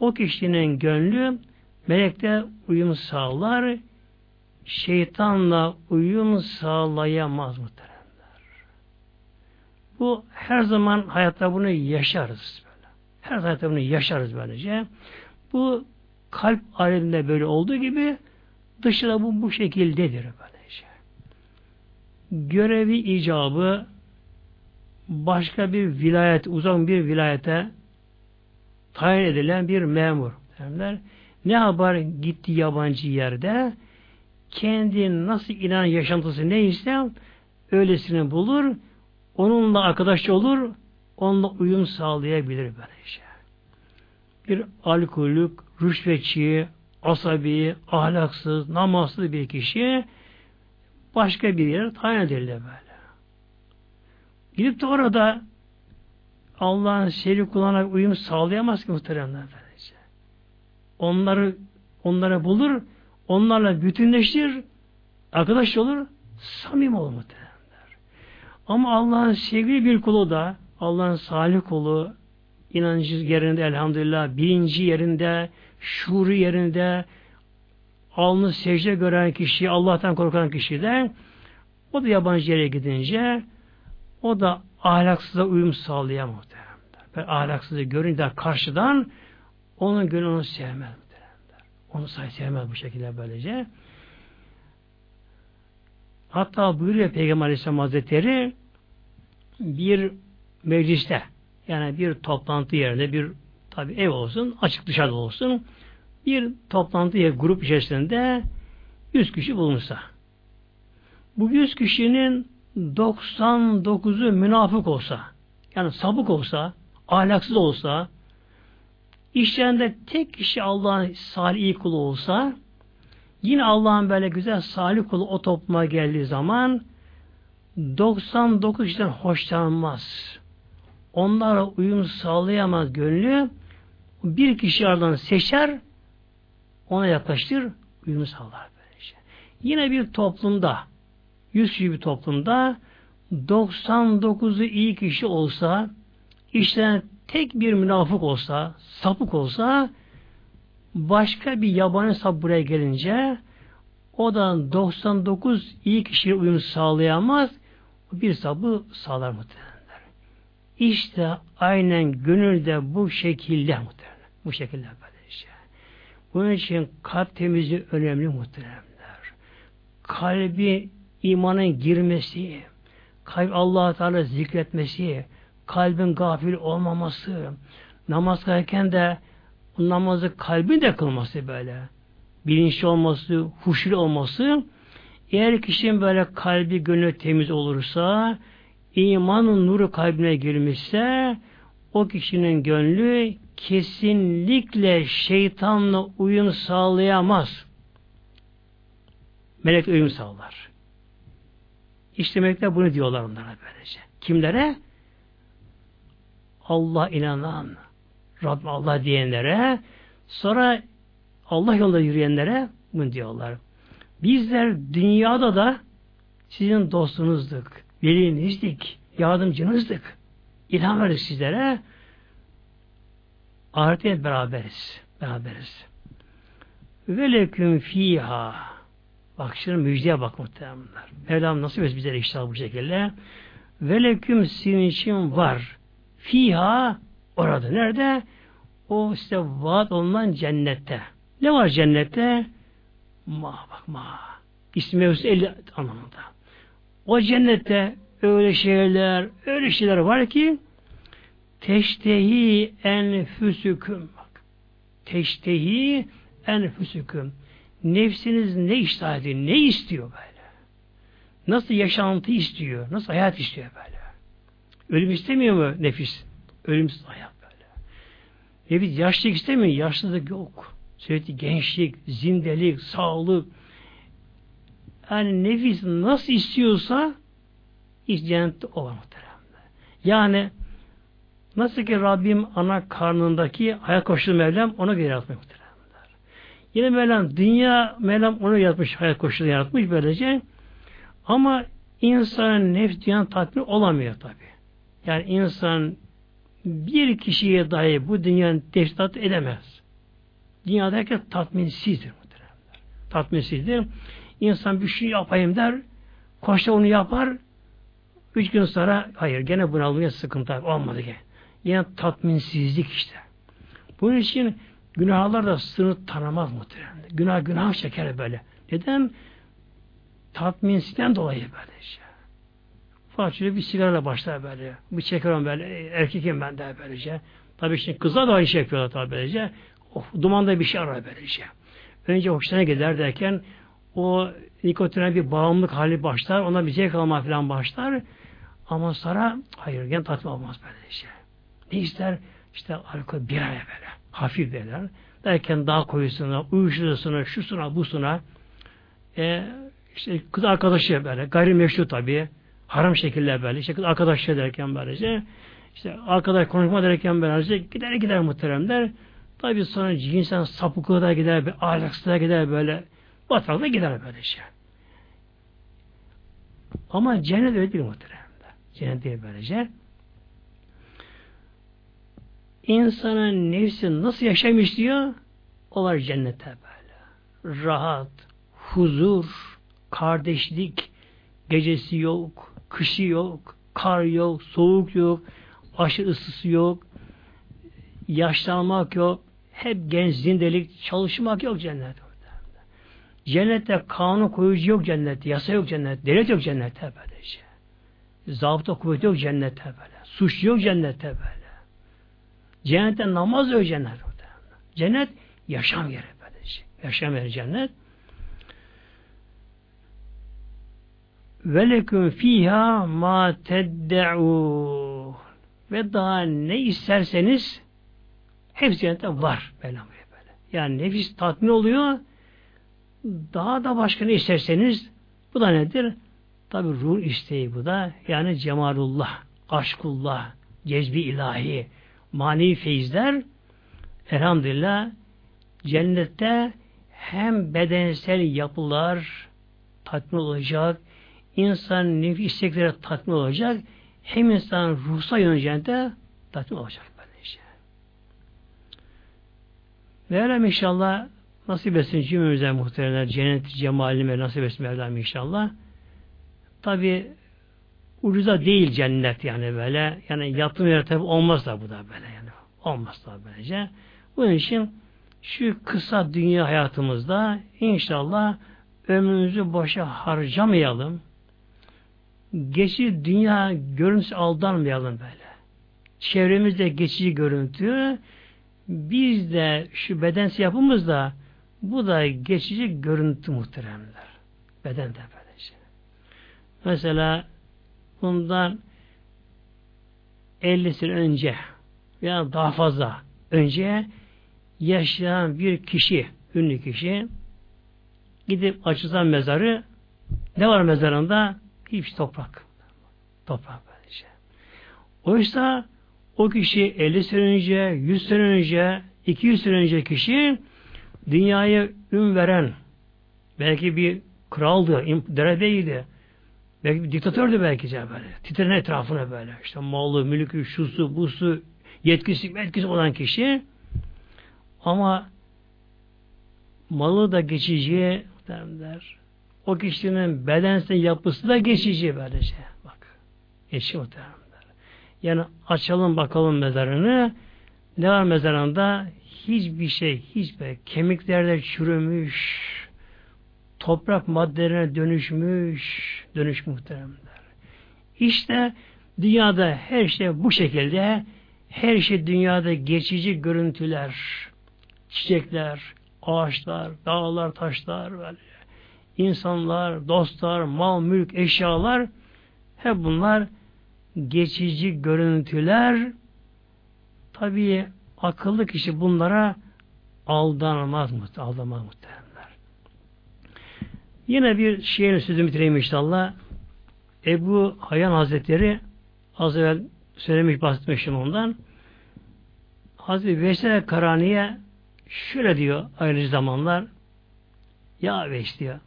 o kişinin gönlü melekte uyum sağlar, şeytanla uyum sağlayamaz muhteremler. Bu her zaman hayatta bunu yaşarız. Her hayatta bunu yaşarız böylece. Bu kalp aleminde böyle olduğu gibi Dışı da bu, bu şekildedir böylece. görevi icabı başka bir vilayet, uzak bir vilayete tayin edilen bir memur. Derler. Ne yapar gitti yabancı yerde kendi nasıl inan yaşantısı neyse öylesini bulur onunla arkadaş olur onunla uyum sağlayabilir böylece. Bir alkolük, rüşvetçi, asabi, ahlaksız, namazsız bir kişi başka bir yere tayin edilir böyle. Gidip de orada Allah'ın seri kullanarak uyum sağlayamaz ki muhteremler böylece. Onları onlara bulur, onlarla bütünleşir, arkadaş olur, samim olur muhteremler. Ama Allah'ın sevgili bir kulu da, Allah'ın salih kulu, inancı yerinde elhamdülillah, bilinci yerinde, şuuru yerinde, alnı secde gören kişi, Allah'tan korkan kişi de o da yabancı yere gidince o da ahlaksıza uyum sağlayamaz. Ben ahlaksızı görünce karşıdan onun gönlü onu sevmez. Onu say sevmez bu şekilde böylece. Hatta buyuruyor Peygamber Aleyhisselam Hazretleri bir mecliste yani bir toplantı yerinde bir tabi ev olsun açık dışarıda olsun bir toplantı yer grup içerisinde 100 kişi bulunsa bu 100 kişinin 99'u münafık olsa yani sabık olsa ahlaksız olsa işlerinde tek kişi Allah'ın salih kulu olsa yine Allah'ın böyle güzel salih kulu o topluma geldiği zaman 99 kişiden hoşlanmaz. Onlara uyum sağlayamaz gönlü. Bir kişi aradan seçer, ona yaklaştır, uyum sağlar böylece. Yine bir toplumda, 100 kişi bir toplumda 99'u iyi kişi olsa, işte tek bir münafık olsa, sapık olsa, başka bir yabancı sap buraya gelince, o da 99 iyi kişiye uyum sağlayamaz, bir sabı sağlar muhtemelenler. İşte aynen gönülde bu şekilde muhtemelen. Bu şekilde şey. Bunun için kalp temizliği önemli muhteremler. Kalbi imanın girmesi, kalp allah Teala zikretmesi, kalbin gafil olmaması, namaz kılarken de namazı kalbin de kılması böyle. Bilinçli olması, huşlu olması, eğer kişinin böyle kalbi gönlü temiz olursa, imanın nuru kalbine girmişse, o kişinin gönlü kesinlikle şeytanla uyum sağlayamaz. Melek uyum sağlar. İşte melekler bunu diyorlar onlara böylece. Kimlere? Allah inanan, Rabbim Allah diyenlere, sonra Allah yolunda yürüyenlere bunu diyorlar. Bizler dünyada da sizin dostunuzduk, velinizdik, yardımcınızdık. İlham verdik sizlere. Ahirette beraberiz. Beraberiz. Ve leküm fiha. Bak şimdi müjdeye bak muhtemelenler. Mevlam nasip etsin bizlere işte bu şekilde. Ve leküm sizin için var. Fiha orada. Nerede? O işte vaat olunan cennette. Ne var cennette? Ma bak ma. İsmi mevzusu 50 anlamında. O cennette öyle şeyler, öyle şeyler var ki teştehi enfüsüküm bak. Teştehi enfüsüküm. Nefsiniz ne iştah ediyor, ne istiyor böyle? Nasıl yaşantı istiyor, nasıl hayat istiyor böyle? Ölüm istemiyor mu nefis? Ölümsüz hayat böyle. Nefis yaşlılık istemiyor, yaşlılık yok. Sürekli gençlik, zindelik, sağlık. Yani nefis nasıl istiyorsa iş cennette o var Yani nasıl ki Rabbim ana karnındaki hayat koşulu Mevlam ona göre yaratmış muhteremler. Yine Mevlam dünya Mevlam onu yaratmış, hayat koşulu yaratmış böylece. Ama insanın nefs dünyanın tatmin olamıyor tabi. Yani insan bir kişiye dahi bu dünyanın teşkilat edemez. Dünyada herkes tatminsizdir. Tatminsizdir. İnsan bir şey yapayım der, koşta onu yapar, üç gün sonra hayır gene bunalmaya sıkıntı olmadı ki. Yine tatminsizlik işte. Bunun için günahlar da sınır tanımaz muhtemelen. Günah günah çeker böyle. Neden? Tatminsizden dolayı böyle. Fakat şöyle bir sigara başlar böyle. Bir çekerim böyle. Erkekim ben de böylece. Tabii şimdi kızlar da aynı şey yapıyorlar tabii böylece. Oh, dumanda bir şey arar böylece. Önce hoşuna gider derken o nikotine bir bağımlılık hali başlar. Ona bir zevk alma falan başlar. Ama sonra hayır gen tatmin olmaz böyle şey. Ne ister? İşte alkol bir ay böyle. Hafif derler. Derken daha koyusuna, uyuşturucusuna, şusuna, busuna e, işte kız arkadaşı böyle gayrimeşru tabii haram şekiller böyle işte kız arkadaşı derken böylece işte arkadaş konuşma derken böylece gider gider muhteremler tabii sonra cinsel sapıklığı da gider bir ahlaksızlığa gider böyle bataklığa gider böyle şey. Ama cennet öyle değil muhteremler. Cennet değil böylece. İnsanın nefsi nasıl yaşamış diyor? O var cennete böyle. Rahat, huzur, kardeşlik, gecesi yok, kışı yok, kar yok, soğuk yok, aşı ısısı yok, yaşlanmak yok, hep genç zindelik, çalışmak yok cennet. Cennette kanun koyucu yok cennette, yasa yok cennette, devlet yok cennette böylece. Zabıta kuvveti yok cennette böyle. Suç yok cennette böyle. Cennette namaz yok cennet. Cennet yaşam yeri böylece. Yaşam yeri cennet. Veleküm fiha ma tedde'u ve daha ne isterseniz hepsi cennette var. Böyle. Yani nefis tatmin oluyor. Daha da başka ne isterseniz bu da nedir? Tabi ruh isteği bu da. Yani cemalullah, aşkullah, cezbi ilahi, manevi feyizler elhamdülillah cennette hem bedensel yapılar tatmin olacak, insan nefis istekleri tatmin olacak, hem insan ruhsa yöneceğinde tatmin olacak böylece. Mevlam inşallah nasip etsin cümlemize muhteremler cennet cemalime nasip etsin Mevlam inşallah. Tabi ucuza değil cennet yani böyle. Yani yatım yere tabi olmaz da bu da böyle yani. Olmaz da böylece. Bunun için şu kısa dünya hayatımızda inşallah ömrümüzü boşa harcamayalım geçici dünya görüntüsü aldanmayalım böyle. Çevremizde geçici görüntü biz de şu bedensi yapımızda bu da geçici görüntü muhteremler. Bedende böyle şey. Mesela bundan 50 sene önce veya daha fazla önce yaşayan bir kişi, ünlü kişi gidip açılsan mezarı ne var mezarında? Hiç toprak. Toprak böylece. Oysa o kişi 50 sene önce, 100 sene önce, 200 sene önce kişi dünyaya ün veren belki bir kraldı, derebeydi. Belki bir diktatördü belki de böyle. Titrenin etrafına böyle. İşte malı, mülkü, şusu, busu, yetkisi, etkisi olan kişi ama malı da geçici der, o kişinin bedensel yapısı da geçici böylece. Bak. Geçici muhtemelen. Yani açalım bakalım mezarını. Ne var mezarında? Hiçbir şey, hiçbir kemiklerde çürümüş, toprak maddelerine dönüşmüş, dönüş muhteremler. İşte dünyada her şey bu şekilde, her şey dünyada geçici görüntüler, çiçekler, ağaçlar, dağlar, taşlar böyle insanlar, dostlar, mal, mülk, eşyalar hep bunlar geçici görüntüler tabii akıllı kişi bunlara aldanmaz mı? Aldanmaz muhteremler. Yine bir şiirin sözünü bitireyim inşallah. Ebu Hayyan Hazretleri az evvel söylemiş bahsetmişim ondan. Hazreti Veysel Karani'ye şöyle diyor ayrıcı zamanlar ya Veys diyor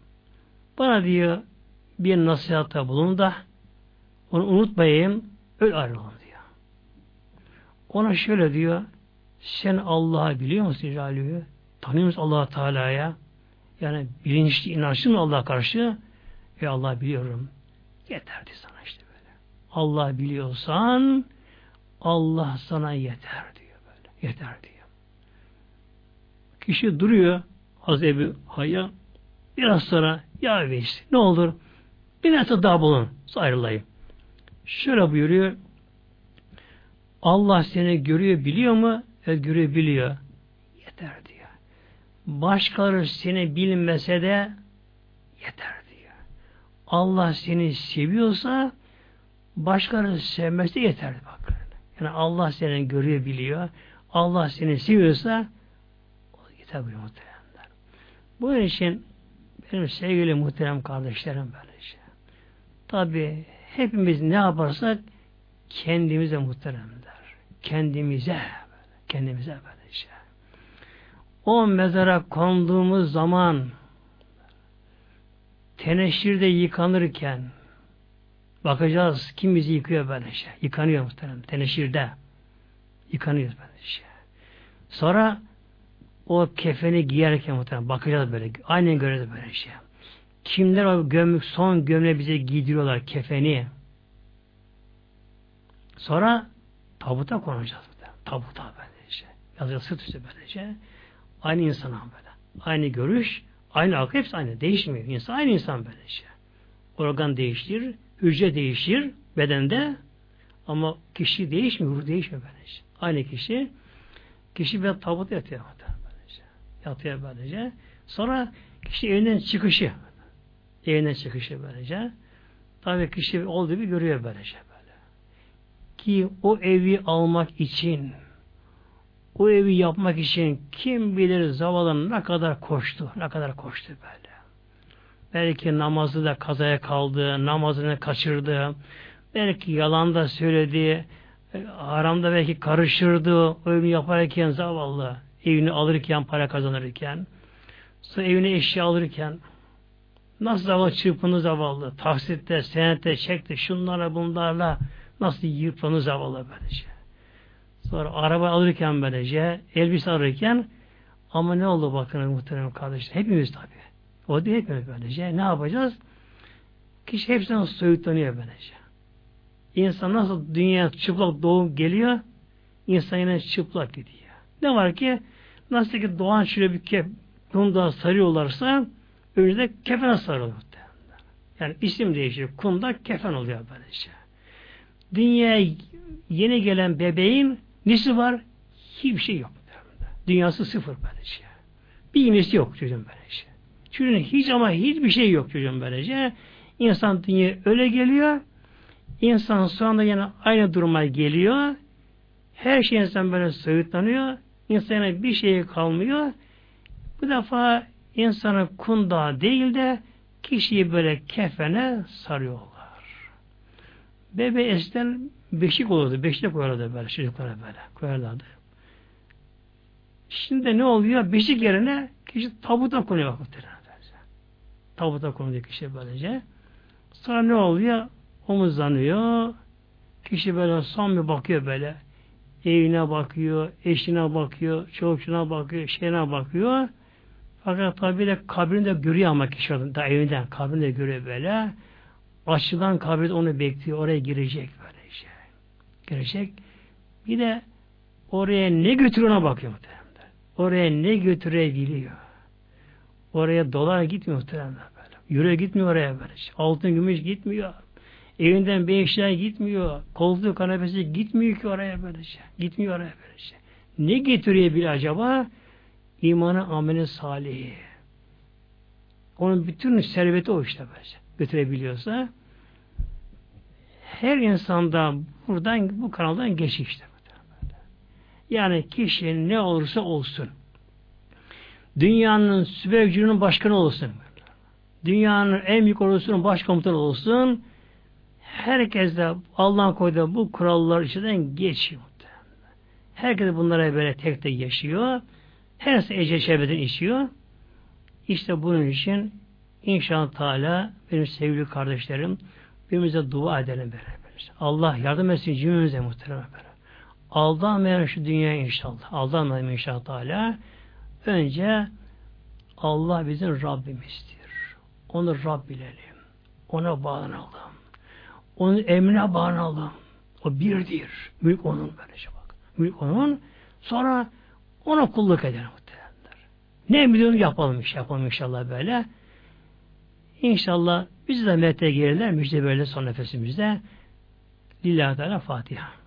bana diyor bir nasihatta bulun da onu unutmayayım öl ayrılalım diyor. Ona şöyle diyor sen Allah'ı biliyor musun Celaluhu? Tanıyor musun allah Teala'ya? Yani bilinçli inançlı mı Allah'a karşı? Ve Allah biliyorum. Yeterdi sana işte böyle. Allah biliyorsan Allah sana yeter diyor böyle. Yeter diyor. Kişi duruyor Hazreti Hayya biraz sonra ya Veys ne olur bir metre daha bulun ayrılayım. Şöyle buyuruyor. Allah seni görüyor, biliyor mu? Evet görüyor, biliyor. Yeter diyor. Başkaları seni bilmese de yeter diyor. Allah seni seviyorsa başkaları sevmesi yeter bak. Yani Allah seni görüyor, biliyor. Allah seni seviyorsa o yeter bu muhteremler. Bunun için benim sevgili muhterem kardeşlerim böylece. Tabi hepimiz ne yaparsak kendimize muhteremler. Kendimize kendimize böylece. O mezara konduğumuz zaman teneşirde yıkanırken bakacağız kim bizi yıkıyor böylece. Yıkanıyor muhterem. Teneşirde. Yıkanıyor böylece. Sonra o kefeni giyerken muhtemelen bakacağız böyle. Aynen göreceğiz böyle şey. Kimler o gömlük, son gömle bize giydiriyorlar kefeni. Sonra tabuta konacağız. Tabuta böyle şey. Yazıyor sırt üstü böyle şey. Aynı insana böyle. Aynı görüş, aynı akıl hepsi aynı. Değişmiyor. İnsan aynı insan böyle şey. Organ değiştir, hücre değişir bedende ama kişi değişmiyor, ruh değişmiyor böyle şey. Aynı kişi kişi bir tabuta yatıyor. Böylece. Yatıyor böylece. Sonra kişi evinden çıkışı evinden çıkışı böylece. Tabii kişi olduğu gibi görüyor böylece böyle. Ki o evi almak için o evi yapmak için kim bilir zavallı ne kadar koştu, ne kadar koştu böyle. Belki namazı da kazaya kaldı, namazını kaçırdı, belki yalan da söyledi, haramda belki karışırdı, o evi yaparken zavallı, evini alırken, para kazanırken, sonra evine eşya alırken, nasıl zavallı çırpını zavallı, taksitte, senette, çekti, şunlarla bunlarla nasıl yırpanı zavallı böylece. Sonra araba alırken böylece, elbise alırken ama ne oldu bakın muhterem kardeşler? Hepimiz tabi. O değil hepimiz böylece. Ne yapacağız? Kişi hepsinden soyutlanıyor böylece. İnsan nasıl dünya çıplak doğum geliyor, insan yine çıplak gidiyor. Ne var ki nasıl ki doğan şöyle bir kep kumda sarıyorlarsa önünde kefen sarılıyor. Yani isim değişiyor. Kumda kefen oluyor böylece. Dünyaya yeni gelen bebeğin nesi var? Hiçbir şey yok. Dünyası sıfır böylece. Bir iğnesi yok çocuğun böylece. Çocuğun hiç ama hiçbir şey yok çocuğun böylece. İnsan dünya öyle geliyor. İnsan sonra yine aynı duruma geliyor. Her şey insan böyle soyutlanıyor. İnsana bir şey kalmıyor. Bu defa insanı kunda değil de kişiyi böyle kefene sarıyorlar. Bebe eskiden beşik olurdu. Beşik koyarlardı böyle çocuklara böyle koyarlardı. Şimdi ne oluyor? Beşik yerine kişi tabuta konuyor muhtemelen. Tabuta konuyor kişi böylece. Sonra ne oluyor? Omuzlanıyor. Kişi böyle son bir bakıyor böyle. Evine bakıyor, eşine bakıyor, çocukçuna bakıyor, şeyine bakıyor. Fakat tabi de kabrini de görüyor ama kişi da evinden kabrini de görüyor böyle. Açılan kabir onu bekliyor. Oraya girecek Girecek. Bir de oraya ne götürüyor ona bakıyor muhtemelen. Oraya ne götürebiliyor. Oraya dolar gitmiyor muhtemelen böyle. Euro gitmiyor oraya böyle. Altın gümüş gitmiyor. Evinden bir eşya gitmiyor. Koltuğu kanepesi gitmiyor ki oraya böyle şey. Gitmiyor oraya böyle şey. Ne getiriyor bir acaba? İmanı ameli salihi. Onun bütün serveti o işte böyle şey. Götürebiliyorsa her insanda buradan bu kanaldan geçiyor işte. Yani kişi ne olursa olsun. Dünyanın sübevcünün başkanı olsun. Dünyanın en büyük ordusunun başkomutanı olsun herkes de Allah'ın koyduğu bu kurallar içinden geçiyor. Herkes bunlara böyle tek tek yaşıyor. Herkes ece şerbeten içiyor. İşte bunun için inşallah Teala benim sevgili kardeşlerim birbirimize dua edelim beraber. Allah yardım etsin cümlemize muhterem beraber. Aldanmayalım şu dünyaya inşallah. Aldanmayalım inşallah Teala. Önce Allah bizim Rabbimizdir. Onu Rab bilelim. Ona bağlanalım. Onun emrine bağlanalım. O birdir. Mülk onun böylece bak. Mülk onun. Sonra ona kulluk edelim muhtemelenler. Ne emriyorunu yapalım iş yapalım inşallah böyle. İnşallah biz de mette gelirler müjde böyle son nefesimizde. Lillahi Teala Fatiha.